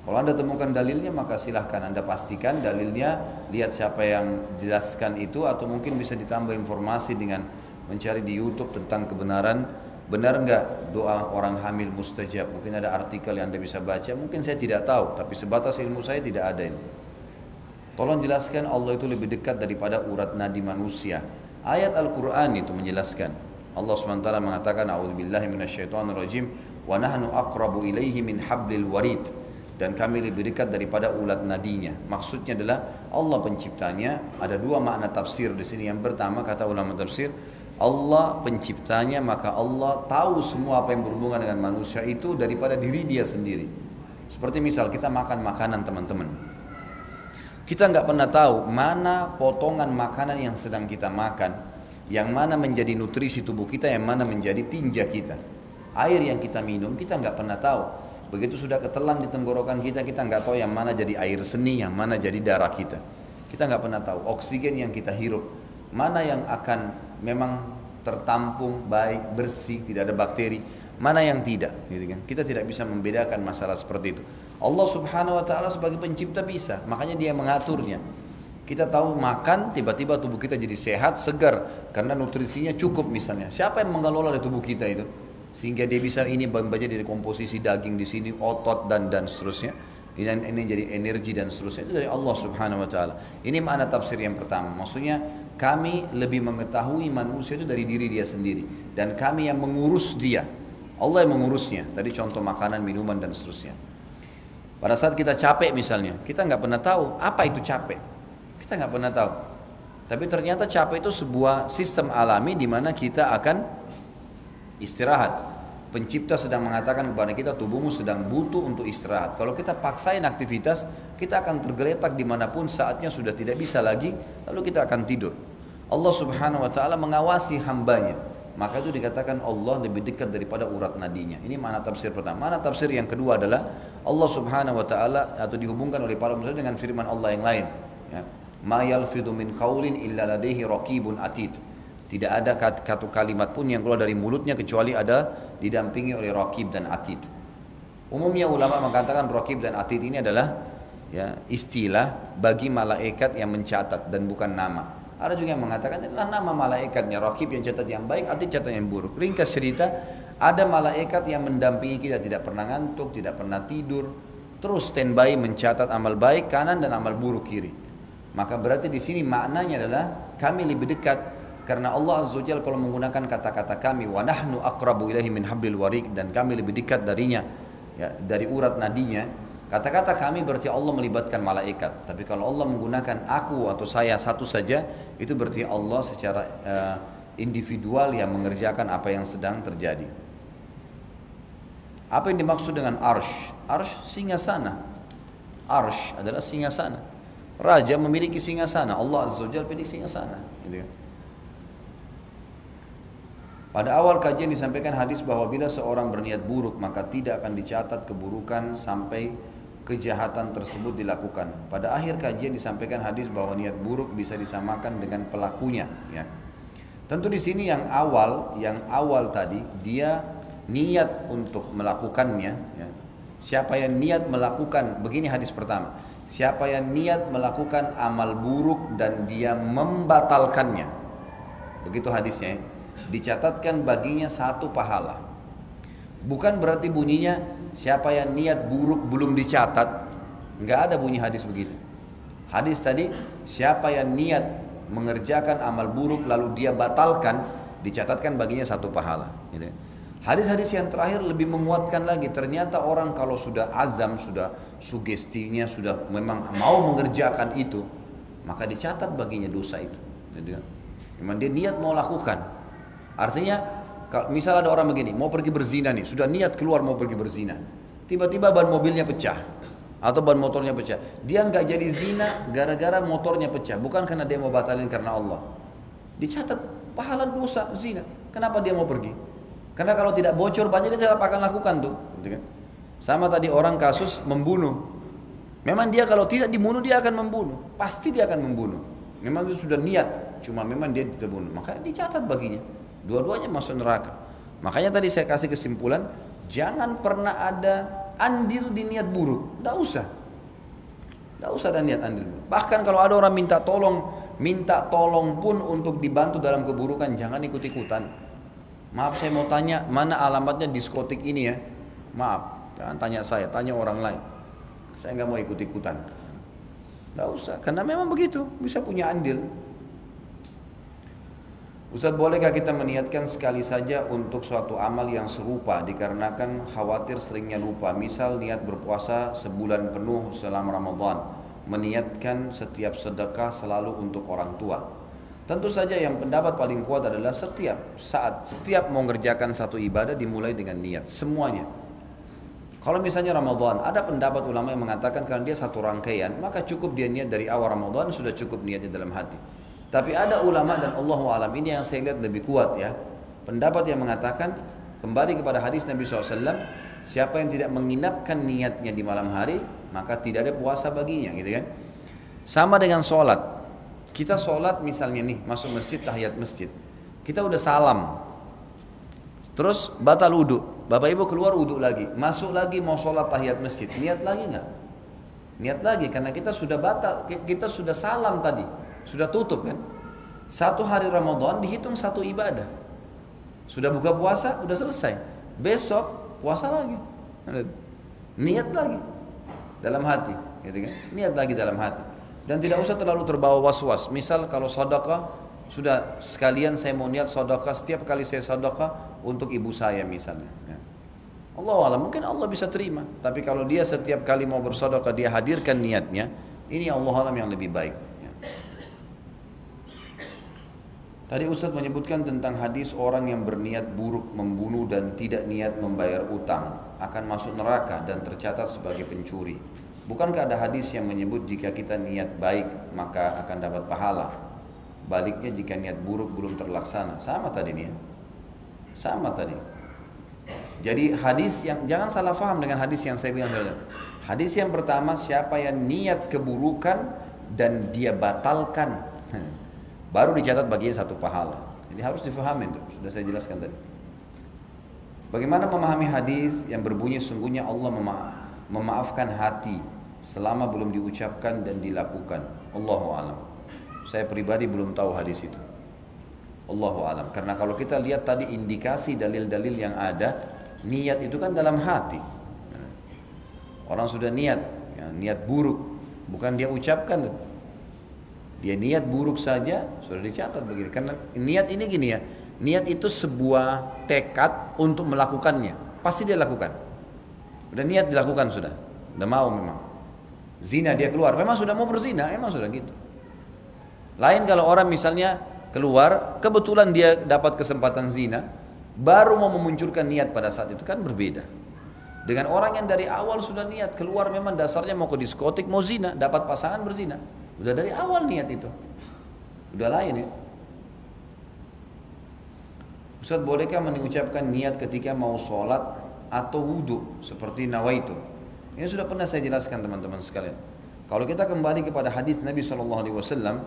Kalau anda temukan dalilnya maka silahkan anda pastikan dalilnya lihat siapa yang jelaskan itu atau mungkin bisa ditambah informasi dengan mencari di YouTube tentang kebenaran benar enggak doa orang hamil mustajab? Mungkin ada artikel yang anda bisa baca. Mungkin saya tidak tahu tapi sebatas ilmu saya tidak ada ini. Tolong jelaskan Allah itu lebih dekat daripada urat nadi manusia. Ayat Al-Quran itu menjelaskan. Allah SWT mengatakan A'udzubillahi minasyaitonirrajim. Wa nahnu aqrabu ilaihi min hablil warid. Dan kami lebih dekat daripada ulat nadinya. Maksudnya adalah Allah penciptanya. Ada dua makna tafsir di sini. Yang pertama kata ulama tafsir, Allah penciptanya maka Allah tahu semua apa yang berhubungan dengan manusia itu daripada diri dia sendiri. Seperti misal kita makan makanan teman-teman. Kita nggak pernah tahu mana potongan makanan yang sedang kita makan, yang mana menjadi nutrisi tubuh kita, yang mana menjadi tinja kita. Air yang kita minum kita nggak pernah tahu. Begitu sudah ketelan di tenggorokan kita, kita nggak tahu yang mana jadi air seni, yang mana jadi darah kita. Kita nggak pernah tahu oksigen yang kita hirup, mana yang akan memang tertampung baik bersih tidak ada bakteri. Mana yang tidak? Gitu kan? Kita tidak bisa membedakan masalah seperti itu. Allah subhanahu wa ta'ala sebagai pencipta bisa. Makanya dia mengaturnya. Kita tahu makan tiba-tiba tubuh kita jadi sehat segar. Karena nutrisinya cukup misalnya. Siapa yang mengelola di tubuh kita itu? Sehingga dia bisa ini baca dari komposisi daging di sini otot dan dan seterusnya. Ini, ini jadi energi dan seterusnya. Itu dari Allah Subhanahu wa taala. Ini makna tafsir yang pertama. Maksudnya kami lebih mengetahui manusia itu dari diri dia sendiri dan kami yang mengurus dia. Allah yang mengurusnya. Tadi contoh makanan, minuman dan seterusnya. Pada saat kita capek misalnya, kita nggak pernah tahu apa itu capek. Kita nggak pernah tahu. Tapi ternyata capek itu sebuah sistem alami di mana kita akan istirahat. Pencipta sedang mengatakan kepada kita tubuhmu sedang butuh untuk istirahat. Kalau kita paksain aktivitas, kita akan tergeletak di mana pun saatnya sudah tidak bisa lagi, lalu kita akan tidur. Allah subhanahu wa ta'ala mengawasi hambanya. Maka itu dikatakan Allah lebih dekat daripada urat nadinya. Ini mana tafsir pertama. Mana tafsir yang kedua adalah Allah subhanahu wa ta'ala atau dihubungkan oleh para ulama dengan firman Allah yang lain. Ya. Ma yalfidu min qawlin illa ladaihi raqibun atid. Tidak ada satu kalimat pun yang keluar dari mulutnya kecuali ada didampingi oleh rakib dan atid. Umumnya ulama mengatakan rakib dan atid ini adalah ya, istilah bagi malaikat yang mencatat dan bukan nama. Ada juga yang mengatakan adalah nama malaikatnya rakib yang catat yang baik, atid catat yang buruk. Ringkas cerita, ada malaikat yang mendampingi kita tidak pernah ngantuk, tidak pernah tidur, terus standby mencatat amal baik kanan dan amal buruk kiri. Maka berarti di sini maknanya adalah kami lebih dekat karena Allah Azza wa kalau menggunakan kata-kata kami wa nahnu aqrabu ilaihi min hablil warik dan kami lebih dekat darinya ya, dari urat nadinya. Kata-kata kami berarti Allah melibatkan malaikat. Tapi kalau Allah menggunakan aku atau saya satu saja, itu berarti Allah secara uh, individual yang mengerjakan apa yang sedang terjadi. Apa yang dimaksud dengan arsh? Arsh singasana. Arsh adalah singasana. Raja memiliki singasana. Allah Azza wa Jalla memiliki singasana. Gitu kan? Pada awal kajian disampaikan hadis bahwa bila seorang berniat buruk maka tidak akan dicatat keburukan sampai kejahatan tersebut dilakukan. Pada akhir kajian disampaikan hadis bahwa niat buruk bisa disamakan dengan pelakunya. Ya. Tentu di sini yang awal, yang awal tadi dia niat untuk melakukannya. Ya. Siapa yang niat melakukan, begini hadis pertama. Siapa yang niat melakukan amal buruk dan dia membatalkannya. Begitu hadisnya. Ya dicatatkan baginya satu pahala. Bukan berarti bunyinya siapa yang niat buruk belum dicatat. Enggak ada bunyi hadis begitu. Hadis tadi siapa yang niat mengerjakan amal buruk lalu dia batalkan dicatatkan baginya satu pahala. Gitu. Hadis-hadis yang terakhir lebih menguatkan lagi. Ternyata orang kalau sudah azam, sudah sugestinya, sudah memang mau mengerjakan itu, maka dicatat baginya dosa itu. Gitu. Memang dia niat mau lakukan. Artinya misal ada orang begini, mau pergi berzina nih, sudah niat keluar mau pergi berzina. Tiba-tiba ban mobilnya pecah atau ban motornya pecah. Dia nggak jadi zina gara-gara motornya pecah, bukan karena dia mau batalin karena Allah. Dicatat pahala dosa zina. Kenapa dia mau pergi? Karena kalau tidak bocor banyak dia tidak akan lakukan tuh, gitu kan? Sama tadi orang kasus membunuh. Memang dia kalau tidak dibunuh dia akan membunuh, pasti dia akan membunuh. Memang itu sudah niat, cuma memang dia tidak bunuh, maka dicatat baginya. Dua-duanya masuk neraka. Makanya tadi saya kasih kesimpulan, jangan pernah ada andil di niat buruk. Tidak usah. Tidak usah ada niat andil. Bahkan kalau ada orang minta tolong, minta tolong pun untuk dibantu dalam keburukan, jangan ikut-ikutan. Maaf saya mau tanya, mana alamatnya diskotik ini ya? Maaf, jangan tanya saya, tanya orang lain. Saya nggak mau ikut-ikutan. Tidak usah, karena memang begitu, bisa punya andil. Ustaz bolehkah kita meniatkan sekali saja untuk suatu amal yang serupa dikarenakan khawatir seringnya lupa? Misal niat berpuasa sebulan penuh selama Ramadan meniatkan setiap sedekah selalu untuk orang tua. Tentu saja yang pendapat paling kuat adalah setiap saat setiap mau mengerjakan satu ibadah dimulai dengan niat semuanya. Kalau misalnya Ramadan, ada pendapat ulama yang mengatakan karena dia satu rangkaian, maka cukup dia niat dari awal Ramadan sudah cukup niatnya dalam hati. Tapi ada ulama dan Allah alam ini yang saya lihat lebih kuat ya. Pendapat yang mengatakan kembali kepada hadis Nabi SAW, siapa yang tidak menginapkan niatnya di malam hari, maka tidak ada puasa baginya gitu kan. Sama dengan sholat. Kita sholat misalnya nih, masuk masjid, tahiyat masjid. Kita udah salam. Terus batal wudhu Bapak ibu keluar wudhu lagi, masuk lagi mau sholat tahiyat masjid, niat lagi nggak? Niat lagi karena kita sudah batal, kita sudah salam tadi, sudah tutup kan? Satu hari Ramadan dihitung satu ibadah. Sudah buka puasa, udah selesai. Besok puasa lagi. Niat lagi dalam hati, gitu kan? Niat lagi dalam hati. Dan tidak usah terlalu terbawa was-was. Misal kalau sedekah sudah sekalian saya mau niat sedekah setiap kali saya sedekah untuk ibu saya misalnya. Ya. Allah alam mungkin Allah bisa terima. Tapi kalau dia setiap kali mau bersedekah dia hadirkan niatnya, ini Allah alam yang lebih baik. Ya. Tadi Ustadz menyebutkan tentang hadis orang yang berniat buruk membunuh dan tidak niat membayar utang akan masuk neraka dan tercatat sebagai pencuri. Bukankah ada hadis yang menyebut jika kita niat baik maka akan dapat pahala? Baliknya jika niat buruk belum terlaksana. Sama tadi nih ya. Sama tadi. Jadi hadis yang jangan salah faham dengan hadis yang saya bilang tadi. Hadis yang pertama siapa yang niat keburukan dan dia batalkan baru dicatat bagian satu pahala. Jadi harus difahami itu. Sudah saya jelaskan tadi. Bagaimana memahami hadis yang berbunyi sungguhnya Allah mema memaafkan hati selama belum diucapkan dan dilakukan. Allahu alam. Saya pribadi belum tahu hadis itu. Allahu alam. Karena kalau kita lihat tadi indikasi dalil-dalil yang ada Niat itu kan dalam hati. Orang sudah niat, ya, niat buruk, bukan dia ucapkan. Dia niat buruk saja sudah dicatat begini. Karena niat ini gini ya, niat itu sebuah tekad untuk melakukannya. Pasti dia lakukan. Udah niat dilakukan sudah, udah mau memang. Zina dia keluar, memang sudah mau berzina, memang sudah gitu. Lain kalau orang misalnya keluar, kebetulan dia dapat kesempatan zina, baru mau memunculkan niat pada saat itu kan berbeda. Dengan orang yang dari awal sudah niat keluar memang dasarnya mau ke diskotik mau zina dapat pasangan berzina udah dari awal niat itu. Udah lain ya. Ustaz bolehkah mengucapkan niat ketika mau sholat atau wudhu seperti nawaitu? Ini sudah pernah saya jelaskan teman-teman sekalian. Kalau kita kembali kepada hadis Nabi SAW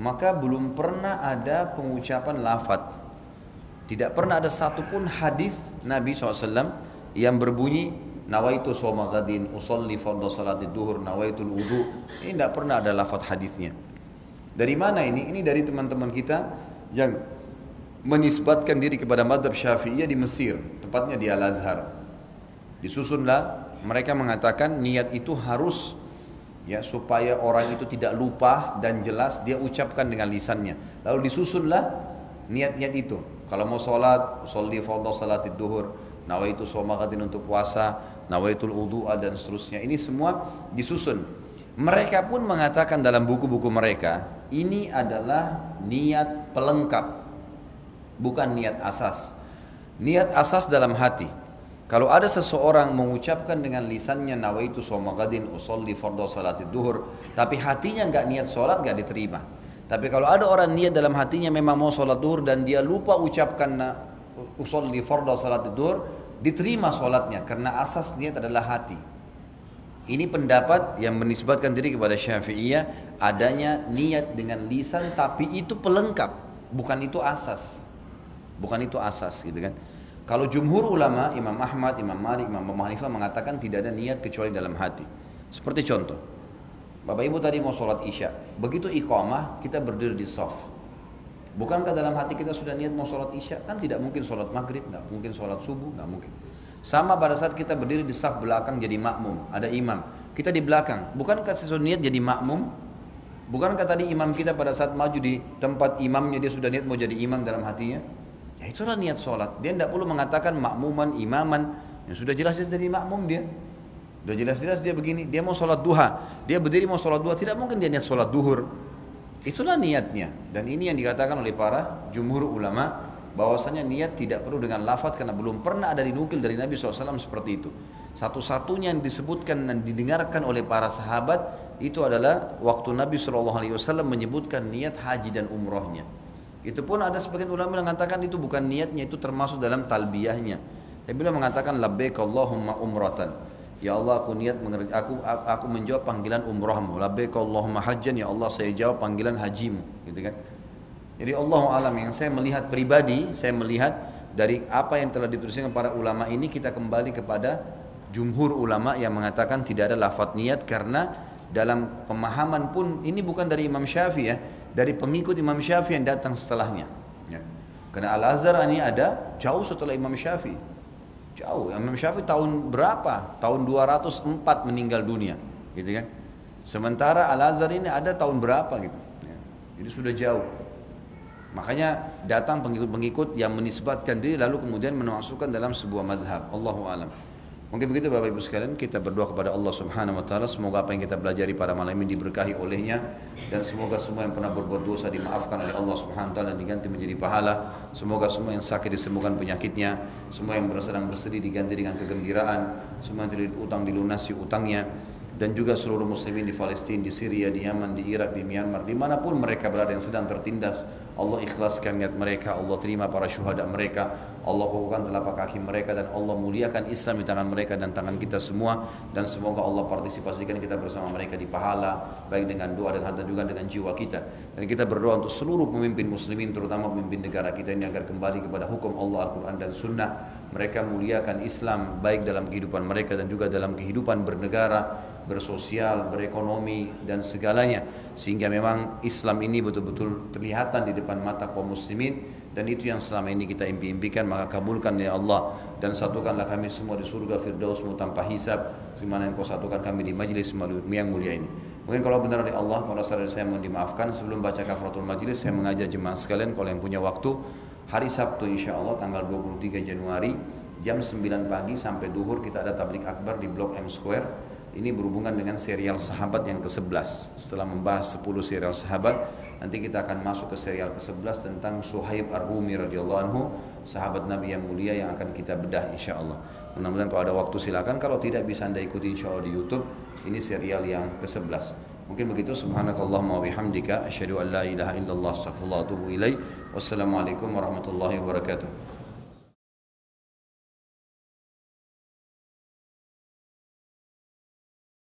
maka belum pernah ada pengucapan lafadz. Tidak pernah ada satupun hadis Nabi SAW yang berbunyi nawaitu soma gadin usolli fardhu salati duhur nawaitul wudu. Ini tidak pernah ada lafaz hadisnya. Dari mana ini? Ini dari teman-teman kita yang menisbatkan diri kepada madhab syafi'iyah di Mesir, tepatnya di Al-Azhar. Disusunlah mereka mengatakan niat itu harus ya supaya orang itu tidak lupa dan jelas dia ucapkan dengan lisannya. Lalu disusunlah niat-niat itu. Kalau mau sholat, sholli fardhu salatid duhur, nawaitu somakatin untuk puasa, nawaitul wudu'a dan seterusnya. Ini semua disusun. Mereka pun mengatakan dalam buku-buku mereka, ini adalah niat pelengkap, bukan niat asas. Niat asas dalam hati. Kalau ada seseorang mengucapkan dengan lisannya nawaitu somagadin usolli fardhu salatid duhur, tapi hatinya nggak niat sholat nggak diterima. Tapi kalau ada orang niat dalam hatinya memang mau sholat duhur dan dia lupa ucapkan usul di fardu salat duhur, diterima sholatnya karena asas niat adalah hati. Ini pendapat yang menisbatkan diri kepada Syafi'iyah adanya niat dengan lisan tapi itu pelengkap, bukan itu asas. Bukan itu asas gitu kan. Kalau jumhur ulama, Imam Ahmad, Imam Malik, Imam Abu Hanifah mengatakan tidak ada niat kecuali dalam hati. Seperti contoh, Bapak Ibu tadi mau sholat isya, begitu iqamah kita berdiri di soft. Bukankah dalam hati kita sudah niat mau sholat isya? Kan tidak mungkin sholat maghrib, nggak mungkin sholat subuh, nggak mungkin. Sama pada saat kita berdiri di saf belakang jadi makmum, ada imam. Kita di belakang, bukankah sesuatu niat jadi makmum? Bukankah tadi imam kita pada saat maju di tempat imamnya dia sudah niat mau jadi imam dalam hatinya? Ya itulah niat sholat. Dia tidak perlu mengatakan makmuman, imaman. Yang sudah jelas jadi makmum dia. Udah jelas-jelas dia begini, dia mau sholat duha, dia berdiri mau sholat duha, tidak mungkin dia niat sholat duhur. Itulah niatnya. Dan ini yang dikatakan oleh para jumhur ulama, bahwasanya niat tidak perlu dengan lafaz karena belum pernah ada dinukil dari Nabi SAW seperti itu. Satu-satunya yang disebutkan dan didengarkan oleh para sahabat itu adalah waktu Nabi SAW menyebutkan niat haji dan umrohnya. Itu pun ada sebagian ulama yang mengatakan itu bukan niatnya, itu termasuk dalam talbiyahnya. Tapi beliau mengatakan labbaik Allahumma umratan. Ya Allah aku niat aku aku menjawab panggilan umrahmu. Labbaik Allahumma hajjan ya Allah saya jawab panggilan hajimu, gitu kan. Jadi Allah alam yang saya melihat pribadi, saya melihat dari apa yang telah dituliskan para ulama ini kita kembali kepada jumhur ulama yang mengatakan tidak ada lafadz niat karena dalam pemahaman pun ini bukan dari Imam Syafi'i ya, dari pengikut Imam Syafi'i yang datang setelahnya. Ya. Karena Al Azhar ini ada jauh setelah Imam Syafi'i. Jauh. Imam Syafi'i tahun berapa? Tahun 204 meninggal dunia, gitu kan? Sementara Al Azhar ini ada tahun berapa gitu. Ya. Jadi sudah jauh. Makanya datang pengikut-pengikut yang menisbatkan diri lalu kemudian memasukkan dalam sebuah madhab. Allahu alam. Mungkin begitu Bapak Ibu sekalian. Kita berdoa kepada Allah Subhanahu wa taala. Semoga apa yang kita pelajari pada malam ini diberkahi olehnya. Dan semoga semua yang pernah berbuat dosa dimaafkan oleh Allah Subhanahu wa taala dan diganti menjadi pahala. Semoga semua yang sakit disembuhkan penyakitnya, semua yang sedang bersedih diganti dengan kegembiraan, semua yang terlilit utang dilunasi utangnya. Dan juga seluruh muslimin di Palestina, di Syria, di Yaman, di Irak, di Myanmar, di mana pun mereka berada yang sedang tertindas, Allah ikhlaskan niat mereka, Allah terima para syuhada mereka, Allah kukuhkan telapak kaki mereka dan Allah muliakan Islam di tangan mereka dan tangan kita semua. Dan semoga Allah partisipasikan kita bersama mereka di pahala baik dengan doa dan harta juga dengan jiwa kita. Dan kita berdoa untuk seluruh pemimpin muslimin terutama pemimpin negara kita ini agar kembali kepada hukum Allah Al-Quran dan Sunnah. Mereka muliakan Islam baik dalam kehidupan mereka dan juga dalam kehidupan bernegara bersosial, berekonomi dan segalanya sehingga memang Islam ini betul-betul terlihatan di depan mata kaum muslimin. Dan itu yang selama ini kita impi-impikan maka kabulkan ya Allah. Dan satukanlah kami semua di surga firdausmu tanpa hisab. Sebagaimana engkau satukan kami di majlis yang mulia ini. Mungkin kalau benar dari Allah kalau saudara saya mohon dimaafkan. Sebelum baca kafaratul majlis saya mengajak jemaah sekalian kalau yang punya waktu hari Sabtu insya Allah tanggal 23 Januari jam 9 pagi sampai duhur kita ada tablik akbar di Blok M Square ini berhubungan dengan serial sahabat yang ke-11. Setelah membahas 10 serial sahabat, nanti kita akan masuk ke serial ke-11 tentang Suhaib Ar-Rumi radhiyallahu anhu, sahabat Nabi yang mulia yang akan kita bedah insyaallah. Mudah-mudahan kalau ada waktu silakan, kalau tidak bisa Anda ikuti insyaallah di YouTube. Ini serial yang ke-11. Mungkin begitu subhanakallahumma wa bihamdika an la ilaha illallah. Wassalamualaikum warahmatullahi wabarakatuh.